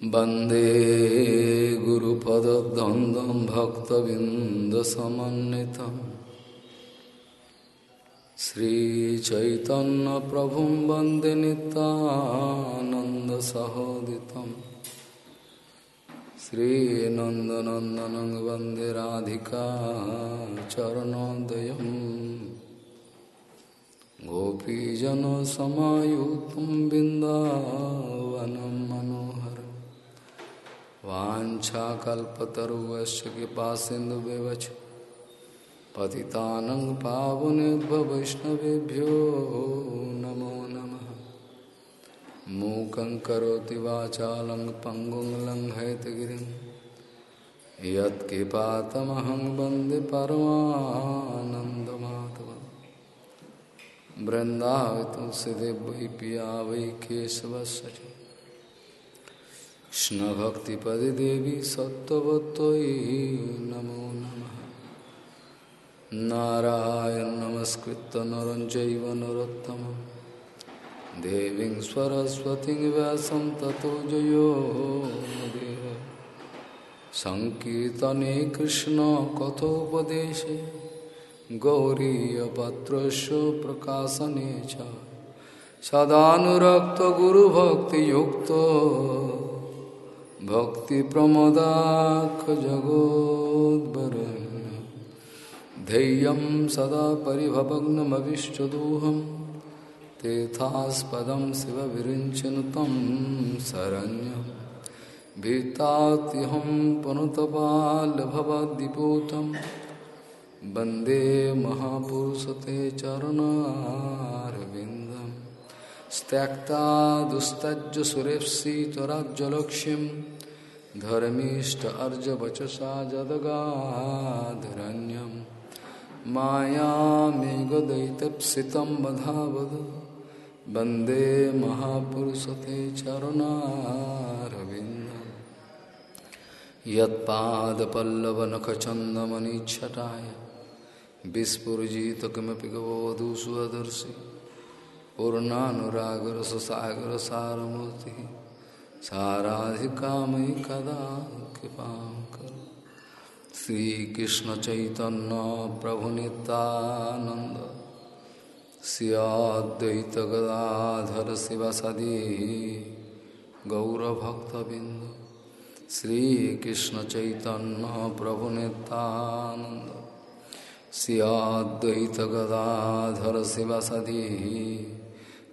वंदे गुरुपदद्वन्द्वं भक्तबिन्दसमन्वितं श्रीचैतन्यप्रभुं वंदे नितानन्दसहोदितं श्रीनन्दनन्दनं वंदे राधिका चरणोदयम् गोपीजनसमायुतं बिन्दावनं मनोहर वाछाकल्पतरुवश्च कृपा सिन्धुव्यवच पतितानं पावनेभ्य वैष्णवेभ्यो नमो नमः। मूकं करोति वाचालं पङ्गुं लङ्घयतगिरिं। यत्कृपातमहं वंदे परमानन्दमाधवम्। वृन्दावि तुलसीदेव वै पिया वै केशवस्य च कृष्णभक्तिपदे देवी सत्त्ववत्त्वयि नमो नमः। नारायण नमस्कृत्य नरं चैव देवीं सरस्वतीं व्यासं ततो जयो मुदीर सङ्कीर्तने कृष्णकथोपदेशे गौरीयपत्रस्य प्रकाशने च। सदानुरक्तगुरुभक्तियुक्तो भक्तिप्रमदाखजगोद्वरण्य धैर्यं सदा परिभवग्नमविष्टदोहं तेथास्पदं शिवविरिञ्चन तं शरण्यं भीतात्यहं पुनुतपाल्भवद्दिपूतं वंदे महापुरुषते चरणारविन्दं। त्यक्ता दुस्तज्ज सुरेप्सितराज्जलक्ष्यम् धर्मीष्ट अर्जवचसा जदगाधरण्यं मायामेघदैतप्सितं वधावद वंदे महापुरुषते चरणारविन्दं। यत्पादपल्लवनखचन्दमनिच्छटाय। विस्फुजित किमपि गवधू स्वदर्शि पूर्णानुरागरससागरसारमूर्तिः साराधिकामयि कदा कृपा कर श्रीकृष्ण चैतन्य प्रभु नित्यानंद सियाद्वैत गदाधर शिवसदी गौरभक्तबिंद श्रीकृष्ण चैतन्य प्रभु नित्यानंद सियाद्वैत गदाधर शिवसदी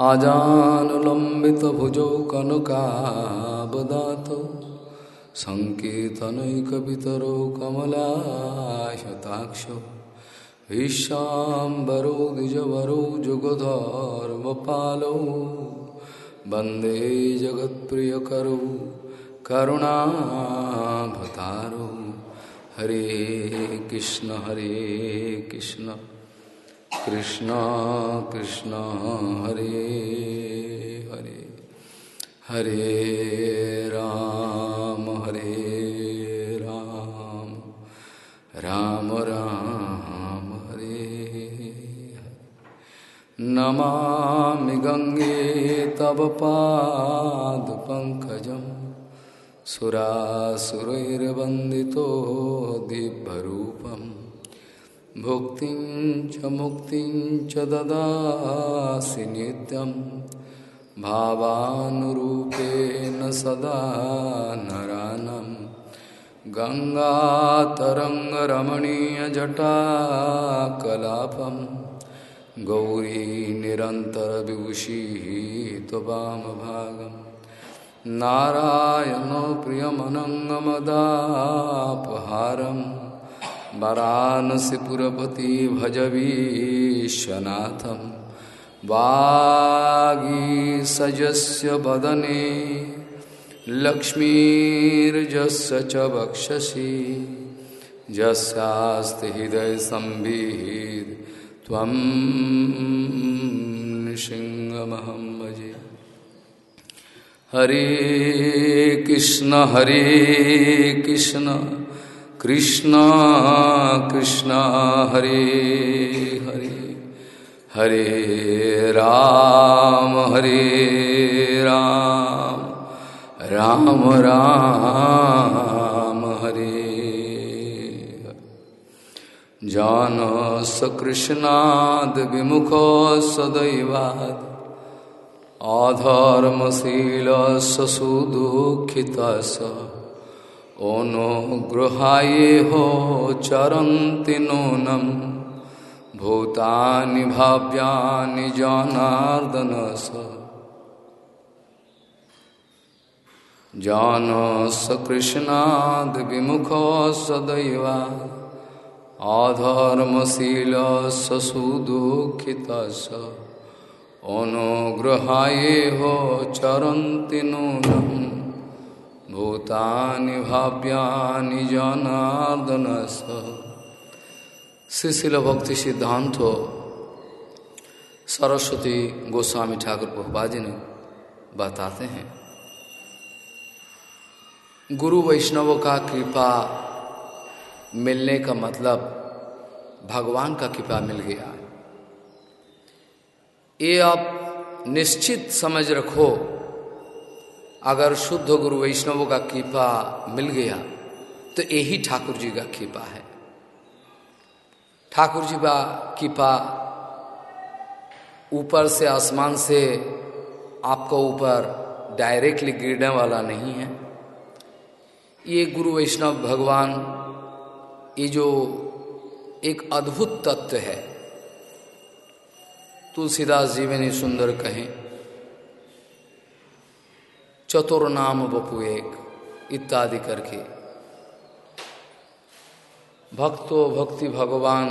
आजानुलम्बित भुजौ कनकाबदातौ सङ्कीर्तनैकपितरो कमलाशताक्षो विश्वाम्बरो द्विजवरो जुगधर्मपालौ। वंदे जगत्प्रियकरो। करुणाभतारो। हरे कृष्ण हरे कृष्ण। कृष्ण कृष्ण, हरे हरे। हरे राम हरे राम। राम राम, हरे नमामि गंगे तव पादपङ्कजं सुरासुरैर्वन्दितो दिव्यरूपं भुक्तिं च मुक्तिं च ददासि नित्यम् भावानुरूपेण सदा नरानं। गङ्गातरङ्गरमणीयजटाकलापं। गौरी निरन्तरविभूषिः त्ववामभागं नारायणो प्रियमनङ्गमदापहारं वरानसिपुरपति भजवीशनाथम् वागीसजस्य वदने लक्ष्मीर्जस्य च वक्षसि। यस्यास्ति हृदय संविहित त्वं नृसिंहमहं भजे। हरे कृष्ण हरे कृष्ण। कृष्ण कृष्ण, हरे हरे हरे राम हरे राम राम राम, हरे। जान सकृष्णाद विमुख सदैवाद अधर्मशील सुदुखित स अनुगृहाय हो चरन्ति नूनम भूतानि भाव्यानि जनार्दन स जानस कृष्णाद विमुख सदैवा। अधर्मशील ससुदुखित अनुग्रहाय हो चरन्ति नूनम भूतानि भाव्यानि जनार्दन श्रीशिल भक्ति सिद्धांत, सरस्वती गोस्वामी ठाकुर प्रभुपाजी ने बताते हैं। गुरु वैष्णवों का कृपा मिलने का मतलब भगवान का कृपा मिल गया ये आप निश्चित समझ रखो अगर शुद्ध गुरु वैष्णवों का कृपा मिल गया तो यही ठाकुर जी का कृपा है। ठाकुर जी का कृपा ऊपर से आसमान से आपको ऊपर डायरेक्टली गिरने वाला नहीं है। ये गुरु वैष्णव भगवान, ये जो एक अद्भुत तत्व है, तुलसीदास जी में सुंदर कहें। चतुर नाम बपू एक, इत्यादि करके। भक्तो भक्ति भगवान,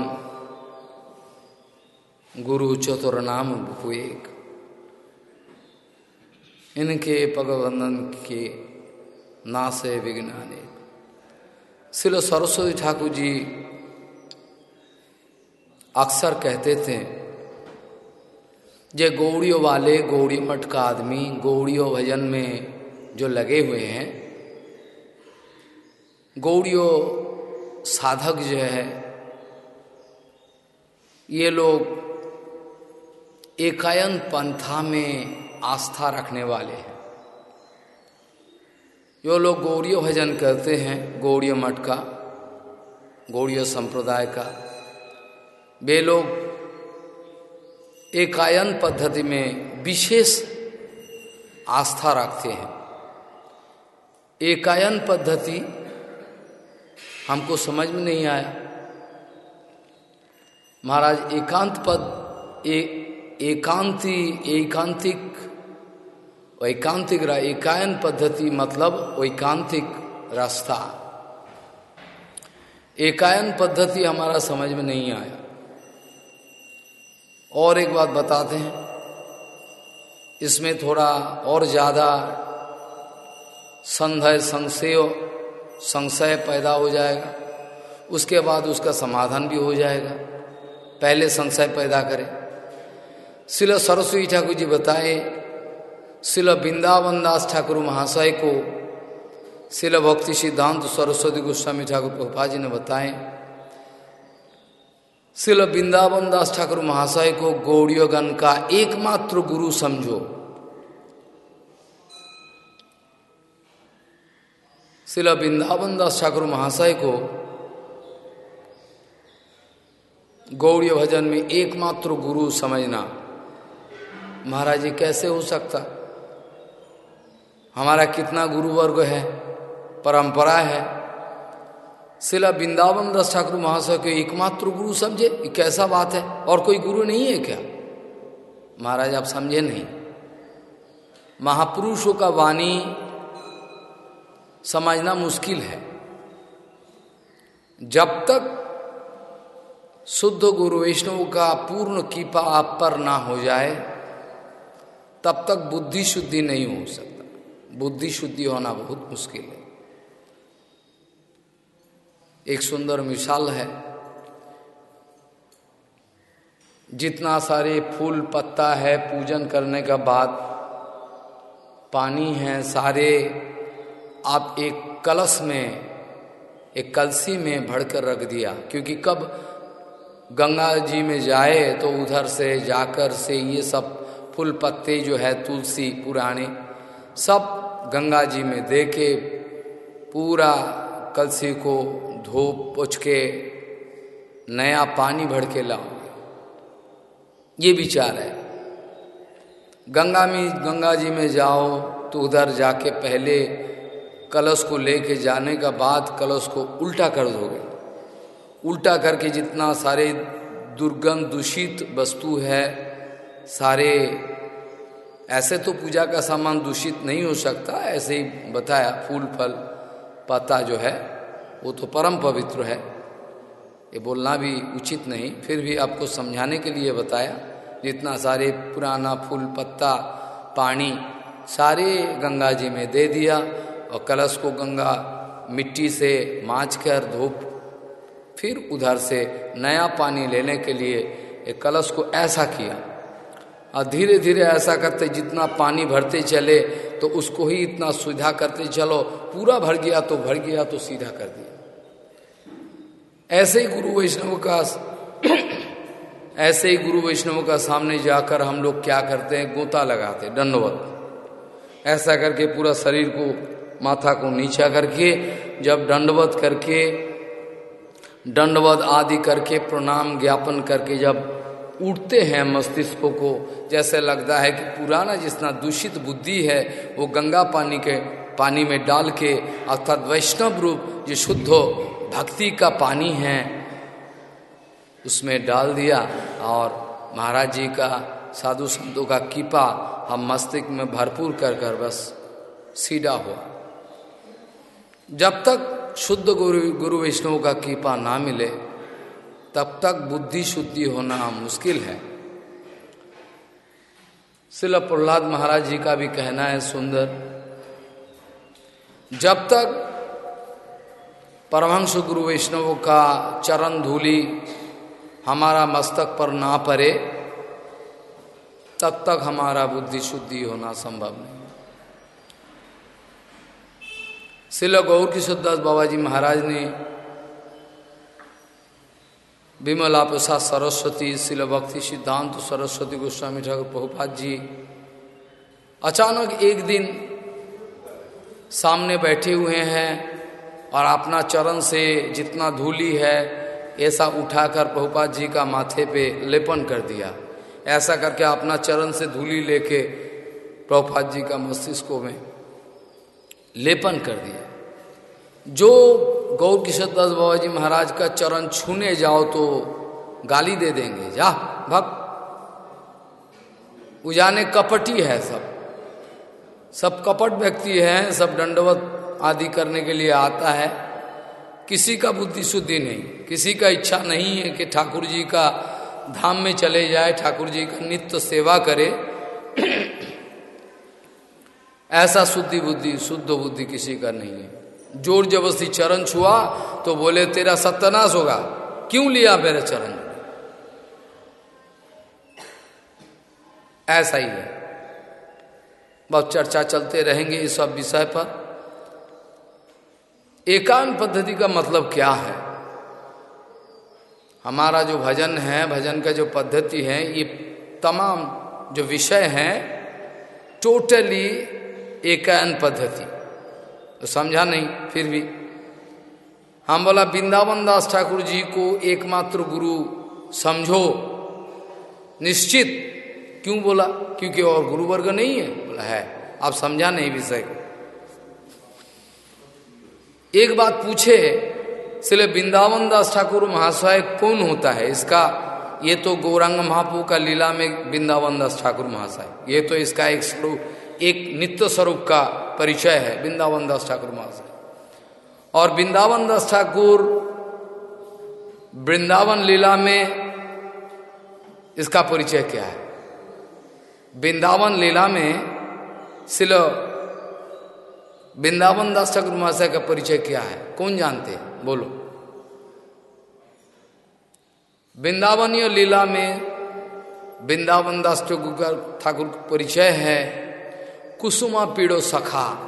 गुरु चतुर नाम बपू एक। इनके पगवंदन के नासे विज्ञाने शिल सरस्वती ठाकुर जी अक्सर कहते थे जे गौड़ियों वाले, गौड़ी मठ का आदमी, गौड़ियों भजन में जो लगे हुए हैं, गौड़ियों साधक जो है, ये लोग एकायन पंथा में आस्था रखने वाले हैं। जो लोग गौड़ियों भजन करते हैं, गौड़ियों मठ का, गौड़ियों संप्रदाय का, वे लोग एकायन पद्धति में विशेष आस्था रखते हैं। एकायन पद्धति हमको समझ में नहीं आया। महाराज एकांत पद ए, एकांति एकांतिक वैकांतिक एकायन पद्धति मतलब वैकांतिक रास्ता। एकायन पद्धति हमारा समझ में नहीं आया। और एक बात बताते हैं। इसमें थोड़ा और ज़्यादा संधय, संशय संशय पैदा हो जाएगा। उसके बाद उसका समाधान भी हो जाएगा। पहले संशय पैदा करें। शिल सरस्वती ठाकुर जी बताए शिल वृंदावन दास ठाकुर महाशय को शिल भक्ति सिद्धांत सरस्वती गोस्वामी ठाकुर प्रभा जी ने बताए शिल वृंदावन दास ठाकुर महाशय को गौड़ीयगण का एकमात्र गुरु समझो। शिल वृंदावन दास ठाकुर महाशय को गौड़ी भजन में एकमात्र गुरु समझना। महाराज जी, कैसे हो सकता? हमारा कितना गुरु वर्ग है, परंपरा है शिला वृंदावन दास ठाकुर महाशय के एकमात्र गुरु समझे कैसा बात है? और कोई गुरु नहीं है क्या? महाराज, आप समझे नहीं। महापुरुषों का वाणी समझना मुश्किल है। जब तक शुद्ध गुरु वैष्णव का पूर्ण कृपा आप पर ना हो जाए, तब तक बुद्धि शुद्धि नहीं हो सकता। बुद्धि शुद्धि होना बहुत मुश्किल है। एक सुंदर मिसाल है। जितना सारे फूल पत्ता है, पूजन करने का बाद पानी है, सारे आप एक कलश में, एक कलसी में भरकर रख दिया। क्योंकि कब गंगा जी में जाए तो उधर से जाकर से ये सब फूल पत्ते जो है, तुलसी, पुराने, सब गंगा जी में दे के पूरा कलसी को धो पोछ के नया पानी भर के लाओगे ये विचार है। गंगा में, गंगा जी में जाओ तो उधर जाके पहले कलश को लेके जाने का बाद कलश को उल्टा कर दोगे। उल्टा करके जितना सारे दुर्गम, दूषित वस्तु है, सारे ऐसे तो पूजा का सामान दूषित नहीं हो सकता, ऐसे ही बताया फूल, फल, पत्ता जो है वो तो परम पवित्र है। ये बोलना भी उचित नहीं, फिर भी आपको समझाने के लिए बताया, जितना सारे पुराना फूल, पत्ता, पानी सारे गंगा जी में दे दिया और कलश को गंगा मिट्टी से माँच कर धूप, फिर उधर से नया पानी लेने के लिए एक कलश को ऐसा किया। और धीरे धीरे ऐसा करते जितना पानी भरते चले तो उसको ही इतना सुविधा करते चलो, पूरा भर गया तो भर गया तो सीधा कर दिया। ऐसे ही गुरु वैष्णव का ऐसे ही गुरु वैष्णव का सामने जाकर हम लोग क्या करते हैं? गोता लगाते हैं, दंडवत। ऐसा करके पूरा शरीर को, माथा को नीचा करके, जब दंडवत करके, दंडवत आदि करके, प्रणाम ज्ञापन करके जब उठते हैं मस्तिष्कों को, जैसे लगता है कि पुराना जितना दूषित बुद्धि है, वो गंगा पानी के, पानी में डाल के, अर्थात वैष्णव रूप जो शुद्ध भक्ति का पानी है, उसमें डाल दिया और महाराज जी का साधु संतों का कीपा हम मस्तिष्क में भरपूर कर कर बस सीधा हुआ। जब तक शुद्ध गुरु गुरु वैष्णव का कीपा ना मिले, तब तक बुद्धि शुद्धि होना मुश्किल है। शिल प्रहलाद महाराज जी का भी कहना है सुंदर, जब तक परमहंस गुरु वैष्णव का चरण धूली हमारा मस्तक पर ना पड़े, तब तक हमारा बुद्धि शुद्धि होना संभव नहीं। शिल गौर किशोर दास बाबा जी महाराज ने विमला प्रसाद सरस्वती शिल भक्ति सिद्धांत सरस्वती गोस्वामी ठाकुर प्रभुपाद जी अचानक एक दिन सामने बैठे हुए हैं। और अपना चरण से जितना धूली है, ऐसा उठाकर प्रभुपाद जी का माथे पे लेपन कर दिया। ऐसा करके अपना चरण से धूली लेके प्रभुपाद जी का मस्तिष्कों में लेपन कर दिया। जो गौर किशोर दास बाबा जी महाराज का चरण छूने जाओ तो गाली दे देंगे। जा, भक्त। उजाने कपटी है सब। सब कपट व्यक्ति है, सब दंडवत आदि करने के लिए आता है। किसी का बुद्धि शुद्धि नहीं, किसी का इच्छा नहीं है कि ठाकुर जी का धाम में चले जाए, ठाकुर जी का नित्य सेवा करे। ऐसा शुद्धि बुद्धि, शुद्ध बुद्धि किसी का नहीं है। ज़ोर जबरस्ती चरण छुआ तो बोले, तेरा सत्यानाश होगा। क्यों लिया मेरे चरण? ऐसा ही है। बहुत चर्चा चलते रहेंगे इस सब विषय पर। एकांत पद्धति का मतलब क्या है? हमारा जो भजन है, भजन का जो पद्धति है, ये तमाम जो विषय हैं टोटली एकांत पद्धति। तो समझा नहीं, फिर भी। हम बोला वृंदावन दास ठाकुर जी को एकमात्र गुरु समझो। निश्चित। क्यों बोला? क्योंकि और गुरु वर्ग नहीं है। बोला, है। आप समझा नहीं विषय को। एक बात पूछे इसलिए वृंदावन दास ठाकुर महाशय कौन होता है? इसका, ये तो गौरांग महापू का लीला में वृंदावन दास ठाकुर महाशय ये तो इसका एक स्वरूप, एक नित्य स्वरूप का परिचय है वृंदावन दास ठाकुर महाशय और वृंदावन दास ठाकुर वृंदावन लीला में इसका परिचय क्या है? वृंदावन लीला में सिलो वृंदावन दास ठाकुर महाशय का परिचय क्या है। कौन जानते? हैं बोलो। वृंदावनीय लीला में वृंदावन दास ठाकुर ठाकुर परिचय है। कुसुमा पीड़ो सखा,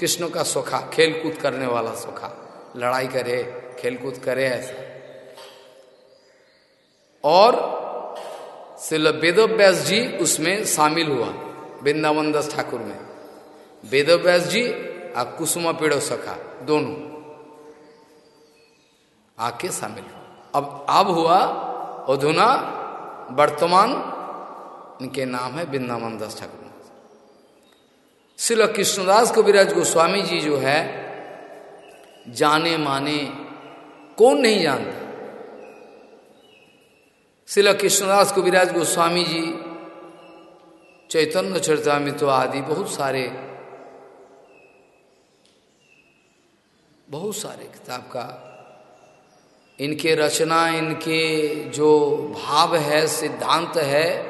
कृष्ण का सोखा, खेलकूद करने वाला सोखा। लड़ाई करे, खेलकूद करे ऐसा। और श्रील वेदोव्यास जी उसमें शामिल हुआ, वृंदावन दास ठाकुर में। वेदोव्यास जी और कुसुमा पेड़ो सखा, दोनों। आके शामिल अब अब हुआ अधुना वर्तमान, इनके नाम है वृंदावन दास ठाकुर श्रील कृष्णदास कविराज गोस्वामी जी जो है, जाने माने कौन नहीं जानता। श्रील कृष्णदास कविराज गोस्वामी जी, चैतन्य चरितमित आदि बहुत सारे बहुत सारे किताब का। इनके रचना, इनके जो भाव है, सिद्धांत है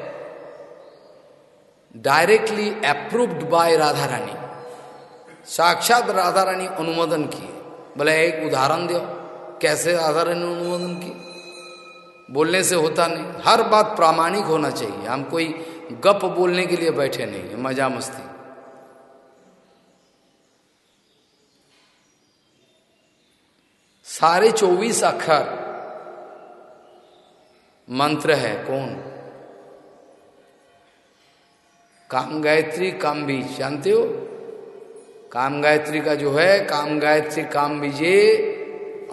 directly approved by Radha Rani साक्षात राधा रानी अनुमोदन किए। बोले, एक उदाहरण दो। कैसे राधा रानी अनुमोदन की? बोलने से होता नहीं। हर बात प्रामाणिक होना चाहिए। हम कोई गप बोलने के लिए बैठे नहीं मज़ा मस्ती। सारे चौबीस अक्षर। मंत्र है, कौन? काम गायत्री काम बीज जानते हो? काम गायत्री का जो है काम गायत्री काम बीजे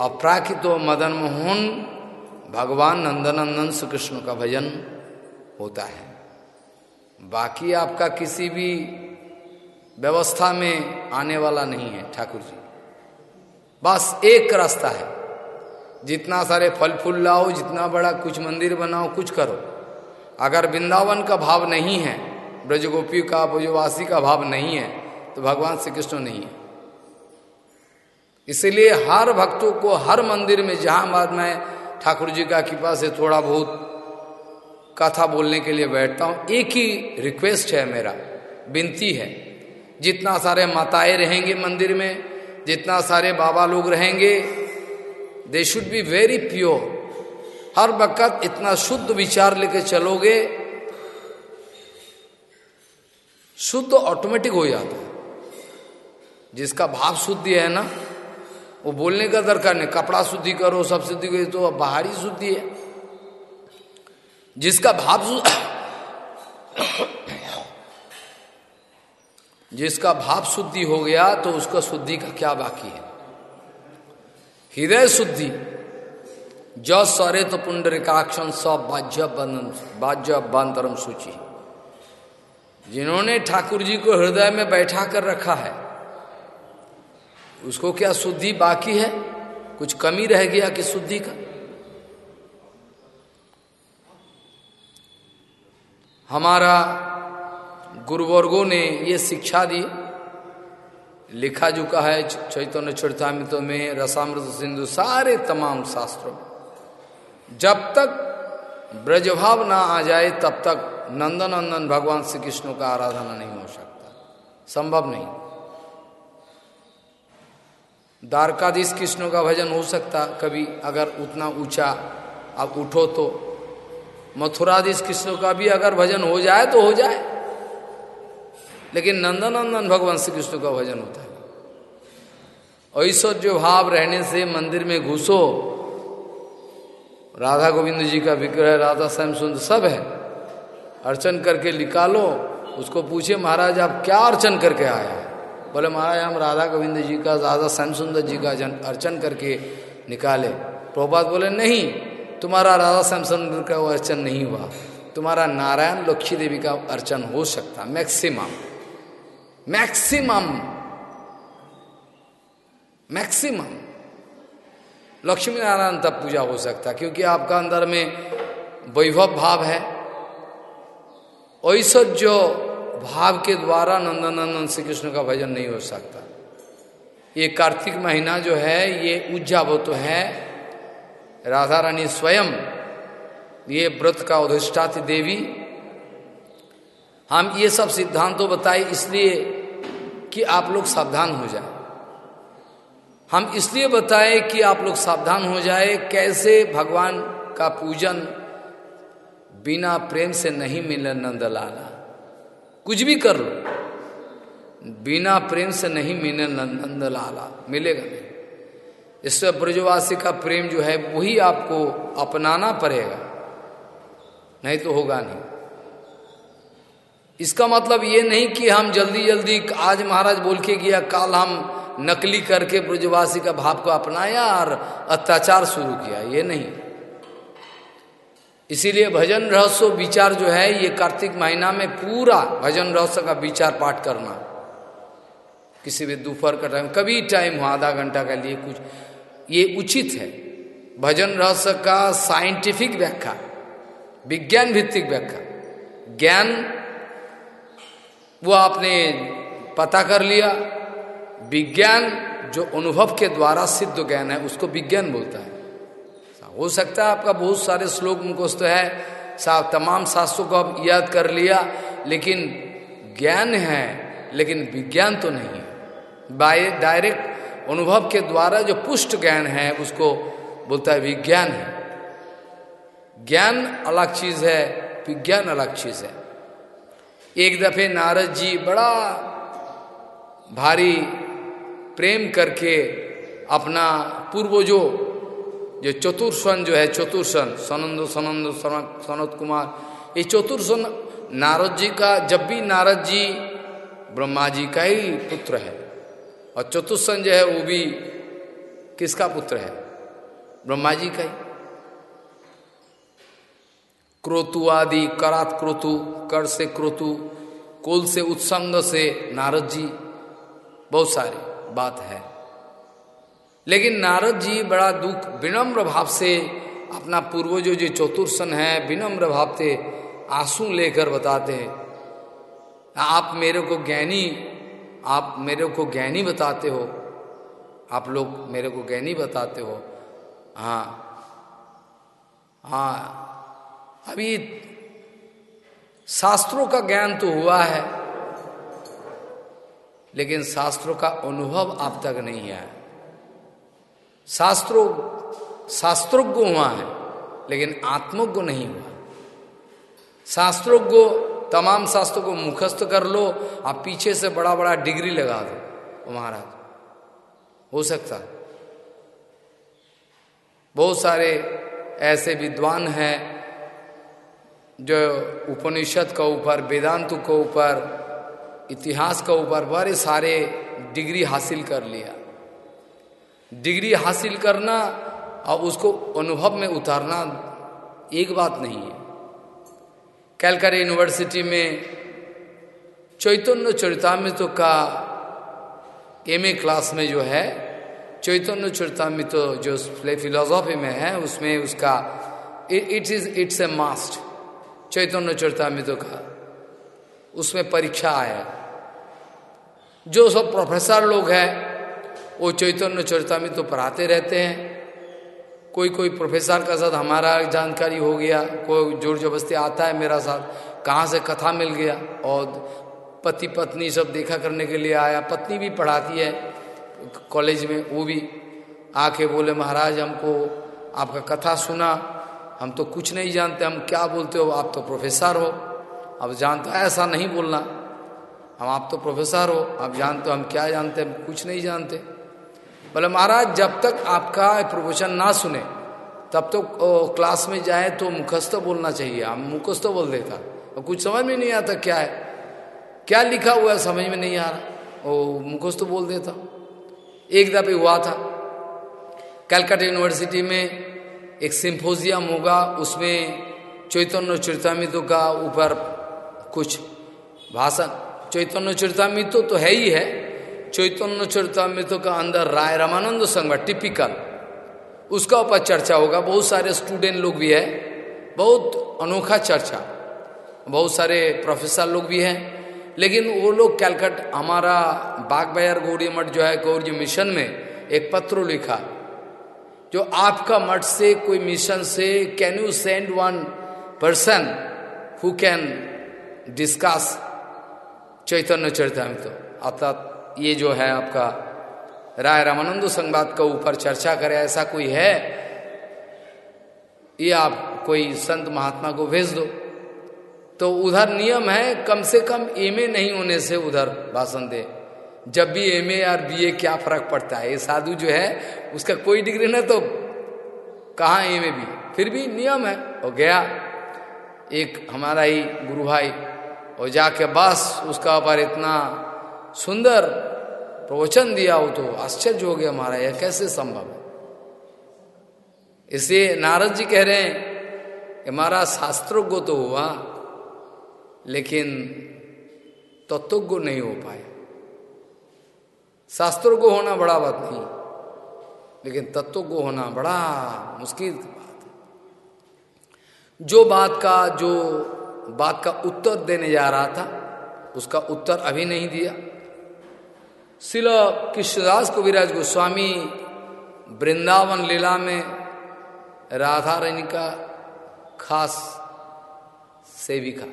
अपराकितो मदन मोहन, भगवान नंदनंदन श्री कृष्ण का भजन होता है। बाकी आपका किसी भी व्यवस्था में आने वाला नहीं है, ठाकुर जी। बस एक रास्ता है। जितना सारे फल फूल लाओ, जितना बड़ा कुछ मंदिर बनाओ, कुछ करो। अगर वृंदावन का भाव नहीं है ब्रजगोपी का, ब्रजवासी का भाव नहीं है तो भगवान श्री कृष्ण नहीं है। इसलिए हर भक्तों को हर मंदिर में, जहाँ बाद में ठाकुर जी का कृपा से थोड़ा बहुत कथा बोलने के लिए बैठता हूँ, एक ही रिक्वेस्ट है मेरा, विनती है। जितना सारे माताएँ रहेंगे मंदिर में जितना सारे बाबा लोग रहेंगे they should be very pure हर वक्त इतना शुद्ध विचार लेके चलोगे, शुद्ध ऑटोमेटिक हो जाता है। जिसका भाव शुद्ध है ना, वो बोलने का दरकार नहीं। कपड़ा शुद्धि करो, सब शुद्धि करो तो बाहरी शुद्धि है। जिसका भाव जिसका भाव शुद्धि हो गया तो उसका शुद्धि का क्या बाकी है? हृदय शुद्धि। ज सरे तो पुंडरिकाक्षण सब बाज्य बंधन बाज्य बांतरम सूची जिन्होंने ठाकुर जी को हृदय में बैठा कर रखा है, उसको क्या शुद्धि बाकी है? कुछ कमी रह गया कि शुद्धि का? हमारा गुरुवर्गों ने ये शिक्षा दी। लिखा चुका है, चैतन्य चरितमित में, रसामृत सिंधु, सारे तमाम शास्त्रों में। जब तक ब्रजभाव ना आ जाए, तब तक नंदनंदन भगवान श्री कृष्ण का आराधना नहीं हो सकता। संभव नहीं। द्वारकाधीश कृष्ण का भजन हो सकता, कभी अगर उतना ऊँचा आप उठो तो। मथुराधीश कृष्ण का भी अगर भजन हो जाए तो हो जाए। लेकिन नंदनंदन भगवान श्री कृष्ण का भजन होता है। ऐश्वर्य भाव रहने से मंदिर में घुसो। राधा गोविंद जी का विग्रह, राधा श्याम सुंदर सब है। अर्चन करके निकालो, उसको पूछे महाराज, आप क्या अर्चन करके आया है? बोले, महाराज, हम राधा गोविंद जी का, राधा श्याम सुंदर जी का जन, अर्चन करके निकाले। प्रभात बोले, नहीं, तुम्हारा राधा श्याम सुंदर का अर्चन नहीं हुआ। तुम्हारा नारायण लक्ष्मी देवी का अर्चन हो सकता, maximum. Maximum maximum Lakshmi Narayan तब पूजा हो सकता, क्योंकि आपका अंदर में वैभव भाव है। ऐश्वर्य भाव के द्वारा नंदनंदन श्री कृष्ण का भजन नहीं हो सकता। ये कार्तिक महीना जो है, ये उज्जावत है। राधा रानी स्वयं, ये व्रत का अधिष्ठाती देवी। हम ये सब सिद्धांतों तो बताए, इसलिए कि आप लोग सावधान हो जाए। हम इसलिए बताए कि आप लोग सावधान हो जाए, कैसे भगवान का पूजन बिना प्रेम से नहीं मिले नंदलाला। कुछ भी कर लो। बिना प्रेम से नहीं मिले नंदलाला। मिलेगा नहीं। इससे ब्रजवासी का प्रेम जो है, वही आपको अपनाना पड़ेगा। नहीं तो होगा नहीं। इसका मतलब ये नहीं कि हम जल्दी जल्दी, आज महाराज बोल के गया, काल हम नकली करके ब्रजवासी का भाव को अपनाया और अत्याचार शुरू किया। ये नहीं। इसीलिए भजन रहस्य विचार जो है, ये कार्तिक महीना में पूरा भजन रहस्य का विचार पाठ करना। किसी भी दोपहर का टाइम कभी टाइम हो, आधा घंटा का लिए कुछ, ये उचित है। भजन रहस्य का साइंटिफिक व्याख्या, विज्ञान भित्तिक व्याख्या, ज्ञान वो आपने पता कर लिया। विज्ञान जो अनुभव के द्वारा सिद्ध ज्ञान है, उसको विज्ञान बोलता है। हो सकता है आपका बहुत सारे श्लोक मुखस्त है, सा तमाम शास्त्रों को आप याद कर लिया, लेकिन ज्ञान है, लेकिन विज्ञान तो नहीं बाय, डायरेक्ट अनुभव के द्वारा जो पुष्ट ज्ञान है, उसको बोलता है विज्ञान है। ज्ञान अलग चीज़ है, विज्ञान अलग चीज़ है। एक दफे नारद जी बड़ा भारी प्रेम करके अपना पूर्वजों, जो चतुर्सन जो है चतुर्सन सनंद सनंद सनत कुमार, ये चतुर्सन नारद जी का, जब भी नारद जी ब्रह्मा जी का ही पुत्र है, और चतुर्सन जो है वो भी किसका पुत्र है? ब्रह्मा जी का ही। क्रोतु आदि, करात क्रोतु, कर से क्रोतु, कुल से उत्संग से नारद जी, बहुत सारी बात है। लेकिन नारद जी बड़ा दुख, विनम्र भाव से अपना पूर्वजों जो चतुर्सन है, विनम्र भाव से आँसू लेकर बताते हैं। आप मेरे को ज्ञानी, आप मेरे को ज्ञानी बताते हो, आप लोग मेरे को ज्ञानी बताते हो। हाँ हाँ अभी शास्त्रों का ज्ञान तो हुआ है, लेकिन शास्त्रों का अनुभव आप तक नहीं है शास्त्रों शास्त्रोज्ञ हुआ है, लेकिन आत्मज्ञ नहीं हुआ। शास्त्रोज्ञ तमाम शास्त्रों को मुखस्त कर लो, आप पीछे से बड़ा बड़ा डिग्री लगा दो महाराज। हो सकता बहुत सारे ऐसे विद्वान हैं जो उपनिषद के ऊपर, वेदांत के ऊपर, इतिहास के ऊपर बड़े सारे डिग्री हासिल कर लिया। डिग्री हासिल करना और उसको अनुभव में उतारना एक बात नहीं है। कैलकर यूनिवर्सिटी में चैतन्य चरितामृत का एमए क्लास में जो है, चैतन्य चरितामृत जो फिलोसॉफी में है, उसमें उसका it is it's a must Chaitanya Charitamrita का उसमें परीक्षा आया। जो सब प्रोफेसर लोग हैं, वो चैतन्य चरिता में तो पढ़ाते रहते हैं। कोई कोई प्रोफेसर का साथ हमारा जानकारी हो गया, कोई ज़ोर जबरस्ती आता है मेरा साथ, कहाँ से कथा मिल गया, और पति पत्नी सब देखा करने के लिए आया। पत्नी भी पढ़ाती है, कॉलेज में, वो भी आके बोले, महाराज, हमको आपका कथा सुना। हम तो कुछ नहीं जानते, हम क्या बोलते हो, आप तो प्रोफेसर हो। अब जानते ऐसा नहीं बोलना। हम आप तो प्रोफेसर हो, आप जानते हो हम क्या जानते हैं कुछ नहीं जानते। बोले, महाराज, जब तक आपका प्रवचन ना सुने, तब तो क्लास में जाए तो मुखस्त बोलना चाहिए। हम मुखस्त बोल देता। और कुछ समझ में नहीं आता क्या है। क्या लिखा हुआ है, समझ में नहीं आ रहा। वो मुखस्त बोल देता। एक दफे हुआ था। कैलकाटा यूनिवर्सिटी में एक सिंपोजियम होगा, उसमें चैतन्य चरितमित का ऊपर कुछ भाषण। चैतन्य चरितमित तो है ही है। चैतन्य चरितमृत का अंदर राय रामानंद संघ टिपिकल उसका ऊपर चर्चा होगा। बहुत सारे स्टूडेंट लोग भी है। बहुत अनोखा चर्चा। बहुत सारे प्रोफेसर लोग भी हैं। लेकिन वो लोग कैलकट, हमारा बाग गौरी मठ जो है, गौरी मिशन में एक पत्र लिखा। जो आपका मठ से, कोई मिशन से can you send one person who can discuss Chaitanya Charitamrita अर्थात ये जो है आपका राय रामानंद संवाद का ऊपर चर्चा करे, ऐसा कोई है? ये आप कोई संत महात्मा को भेज दो। तो उधर नियम है, कम से कम एम नहीं होने से उधर भाषण दे। जब भी एमए और बीए क्या फ़र्क पड़ता है? ये साधु जो है, उसका कोई डिग्री ना तो कहाँ एम भी फिर भी नियम है। वो गया, एक हमारा ही गुरु भाई, और जाके बस उसका ऊपर इतना सुंदर प्रवचन दिया, वो तो आश्चर्य हो गया हमारा यह कैसे संभव है? इसलिए नारद जी कह रहे हैं कि हमारा शास्त्रों तो हुआ, लेकिन तत्वज्ञ नहीं हो पाए शास्त्रों को होना बड़ा बात नहीं। लेकिन तत्व को होना बड़ा मुश्किल बात है। जो बात का, जो बात का उत्तर देने जा रहा था, उसका उत्तर अभी नहीं दिया। शिल कृष्णदास को विराज गोस्वामी वृंदावन लीला में राधा रानी का खास सेविका।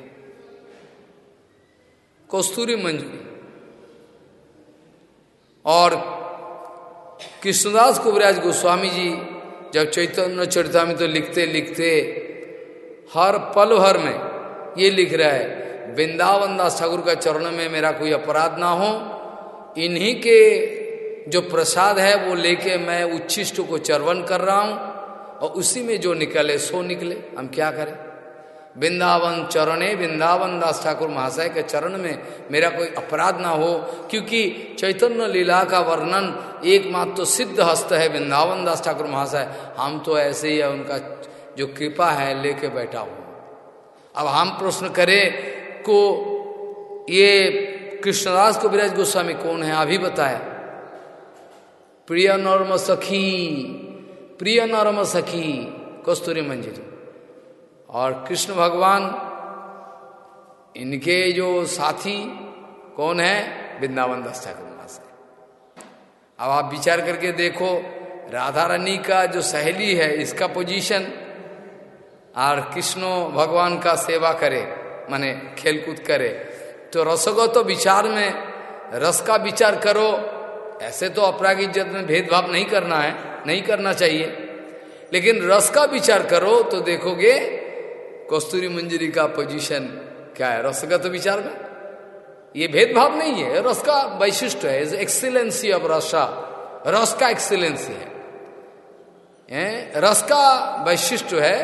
कस्तूरी मंजरी। और कृष्णदास कुबराज गोस्वामी जी जब चैतन्य चरिता में तो लिखते लिखते हर पल भर में ये लिख रहा है, वृंदावन दास ठाकुर का चरण में मेरा कोई अपराध ना हो। इन्हीं के जो प्रसाद है वो लेके मैं उच्छिष्ट को चरवन कर रहा हूँ और उसी में जो निकले सो निकले। हम क्या करें? वृंदावन चरणे वृंदावन दास ठाकुर महाशय के चरण में मेरा कोई अपराध ना हो, क्योंकि चैतन्य लीला का वर्णन एकमात्र तो सिद्ध हस्त है वृंदावन दास ठाकुर महाशय। हम तो ऐसे ही है, उनका जो कृपा है, लेके बैठा हूँ। अब हम प्रश्न करें, को ये कृष्णदास को विराज गोस्वामी कौन है? अभी बताया प्रिय नर्म सखी, प्रिय नर्म सखी, कस्तूरी मंजिल। और कृष्ण भगवान, इनके जो साथी कौन है? वृंदावन दास ठाकुर से अब आप विचार करके देखो, राधा रानी का जो सहेली है, इसका पोजीशन और कृष्णो भगवान का सेवा करे, माने खेलकूद करे। तो रसगो तो विचार में, रस का विचार करो, ऐसे तो अपराग इज़्ज़त में भेदभाव नहीं करना है, नहीं करना चाहिए। लेकिन रस का विचार करो तो देखोगे कस्तूरी मंजरी का पोजीशन क्या है? रसगत विचार में? ये भेदभाव नहीं है। रस का वैशिष्ट है। एक्सीलेंसी ऑफ़ रसा रस का एक्सीलेंसी है। रस का वैशिष्ट है।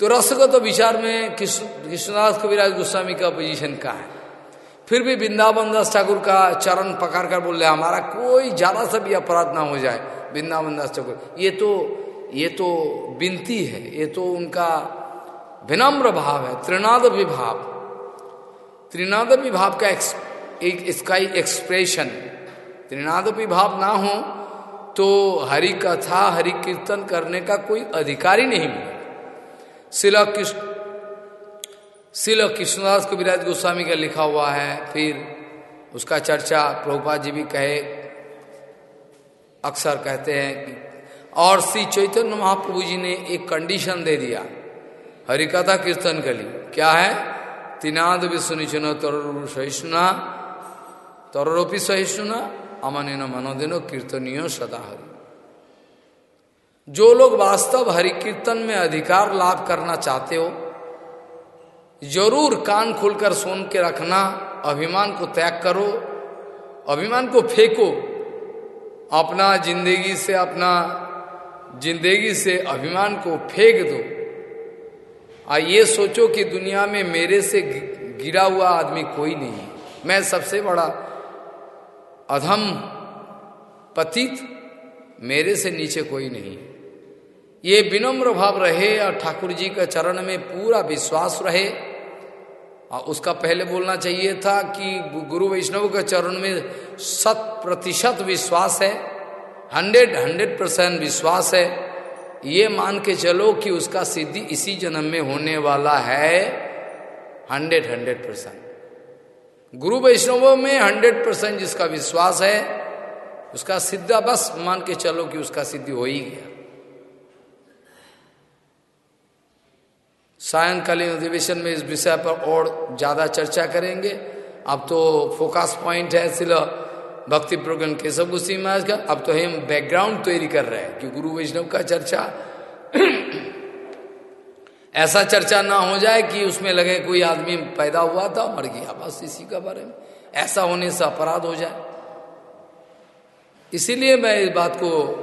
तो रसगत विचार में कृष्णदास कविराज गोस्वामी का पोजीशन का है? फिर भी वृंदावन दास ठाकुर का चरण पकड़ कर बोल रहे हमारा कोई ज़्यादा सा भी अपराध ना हो जाए। वृंदावन दास ठाकुर, ये तो ये तो बिनती है, ये तो उनका विनम्र भाव है, त्रिनाद विभाव। त्रिनाद विभाव का एक, इसका ही एक्सप्रेशन त्रिनाद विभाव ना हो तो हरि कथा हरि कीर्तन करने का कोई अधिकार ही नहीं मिले शिला शिल कृष्णदास को विराज गोस्वामी का लिखा हुआ है, फिर उसका चर्चा प्रभुपा जी भी कहे, अक्सर कहते हैं कि और श्री चैतन्य महाप्रभु जी ने एक कंडीशन दे दिया। हरिकथा कीर्तन के लिए। क्या है? तिनाद भी सुनिचुन तर सहिष्णुना तरोपी सहिष्णुना अमन मनोदिनो कीर्तनीय सदा हरि जो लोग वास्तव हरि कीर्तन में अधिकार लाभ करना चाहते हो, ज़रूर कान खोलकर सुन के रखना, अभिमान को त्याग करो, अभिमान को फेंको, अपना ज़िंदगी से अपना ज़िंदगी से अभिमान को फेंक दो। आ ये सोचो कि दुनिया में मेरे से गिरा हुआ आदमी कोई नहीं मैं सबसे बड़ा अधम पतित मेरे से नीचे कोई नहीं ये विनम्र भाव रहे और ठाकुर जी का चरण में पूरा विश्वास रहे। और उसका पहले बोलना चाहिए था कि गुरु वैष्णव के चरण में शत प्रतिशत विश्वास है। हंड्रेड हंड्रेड परसेंट विश्वास है। ये मान के चलो कि उसका सिद्धि इसी जन्म में होने वाला है। Hundred hundred percent. गुरु वैष्णवों में हंड्रेड परसेंट जिसका विश्वास है, उसका सिद्धा बस मान के चलो कि उसका सिद्धि हो ही गया। सायंकालीन अधिवेशन में इस विषय पर और ज़्यादा चर्चा करेंगे। अब तो फोकस पॉइंट है, सिला भक्ति प्रोग्राम केशव गोस्वी महाराज का। अब तो हम बैकग्राउंड तैयारी कर रहे हैं, कि गुरु वैष्णव का चर्चा। ऐसा चर्चा ना हो जाए कि उसमें लगे कोई आदमी पैदा हुआ था, मर गया, बस इसी का बारे में। ऐसा होने से अपराध हो जाए। इसीलिए मैं इस बात को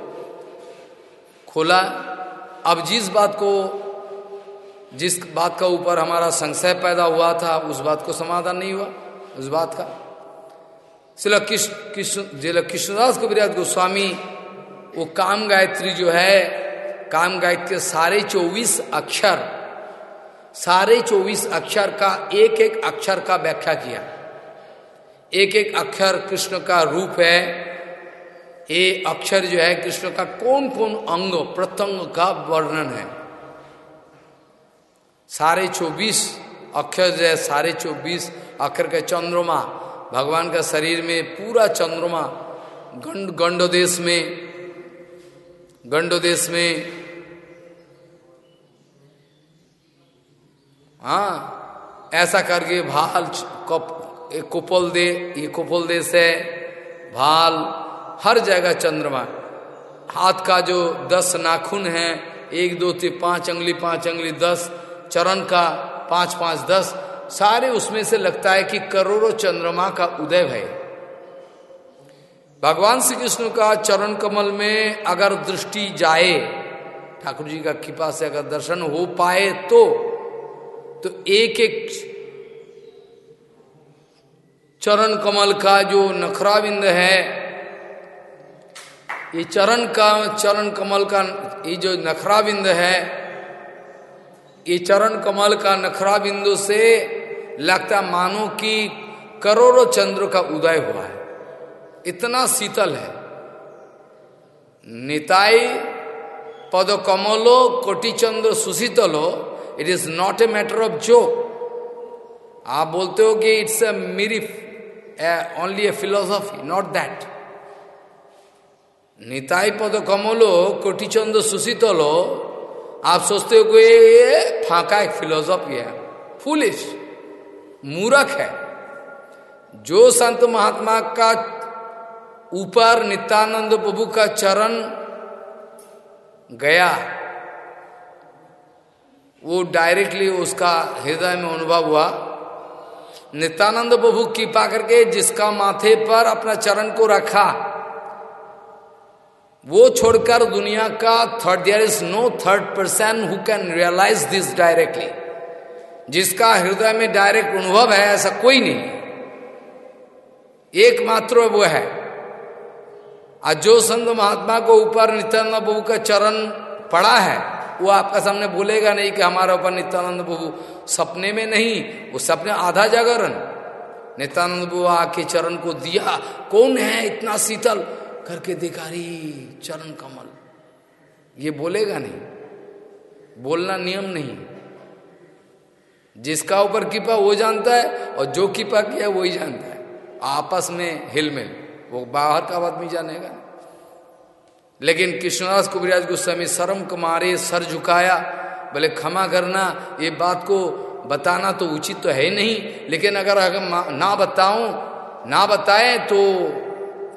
खोला। अब जिस बात को, जिस बात का ऊपर हमारा संशय पैदा हुआ था, उस बात को समाधान नहीं हुआ, उस बात का। सिला कृष्ण जिला कृष्णदास कविराज गोस्वामी, वो काम गायत्री जो है, काम गायत्री सारे चौबीस अक्षर, सारे चौबीस अक्षर का एक एक अक्षर का व्याख्या किया। एक एक अक्षर कृष्ण का रूप है, ये अक्षर जो है कृष्ण का कौन कौन अंग, प्रत्यंग का वर्णन है। सारे चौबीस अक्षर जो है, सारे चौबीस अक्षर के चंद्रमा भगवान का शरीर में पूरा चंद्रमा गंड गंडोदेश में गंडोदेश में हाँ ऐसा करके भाल कप, एक कुपल दे, ये कुपल देश है, भाल, हर जगह चंद्रमा। हाथ का जो दस नाखून है, एक, दो, तीन, पाँच, अंगली पाँच, अंगली दस, चरण का पाँच पाँच, दस सारे उसमें से लगता है कि करोड़ों चंद्रमा का उदय है। भगवान श्री कृष्ण का चरण कमल में अगर दृष्टि जाए, ठाकुर जी का कृपा से अगर दर्शन हो पाए तो तो एक एक चरण कमल का जो नखराविंद है, ये चरण का, चरण कमल का, ये जो नखराविंद है, ये चरण कमल का नखरा बिंदु से लगता मानो कि करोड़ों चंद्र का उदय हुआ है। इतना शीतल है। निताई पद कमलो कोटि चंद्र सुशीतलो it is not a matter of joke आप बोलते हो कि it's a mere only a philosophy not that Nitai पद कमलो कोटि चंद्र सुशीतलो, आप सोचते हो कि ये फाका एक फिलोसॉफी है। फुलिश मूरख है। जो संत महात्मा का ऊपर नित्यानंद प्रभु का चरण गया, वो डायरेक्टली उसका हृदय में अनुभव हुआ। नित्यानंद प्रभु कृपा करके जिसका माथे पर अपना चरण को रखा, वो छोड़कर दुनिया का third there is no third person who can realise this directly जिसका हृदय में डायरेक्ट अनुभव है, ऐसा कोई नहीं। एकमात्र वो है। और जो संत महात्मा को ऊपर नित्यानंद प्रभु का चरण पड़ा है, वो आपका सामने बोलेगा नहीं कि हमारे ऊपर नित्यानंद प्रभु सपने में नहीं, वो सपने आधा जागरण। नित्यानंद प्रभु आके चरण को दिया, कौन है इतना शीतल? करके देखा चरण कमल। ये बोलेगा नहीं। बोलना नियम नहीं। जिसका ऊपर कृपा वो जानता है और जो कृपा किया वही जानता है। आपस में हिलमिल। वो बाहर का आदमी जानेगा। लेकिन कृष्णदास कुबरियाज गोस्वामी, शर्म को मारे सर झुकाया, बोले, क्षमा करना, ये बात को बताना तो उचित तो है नहीं। लेकिन अगर अगर ना बताऊँ, ना बताए तो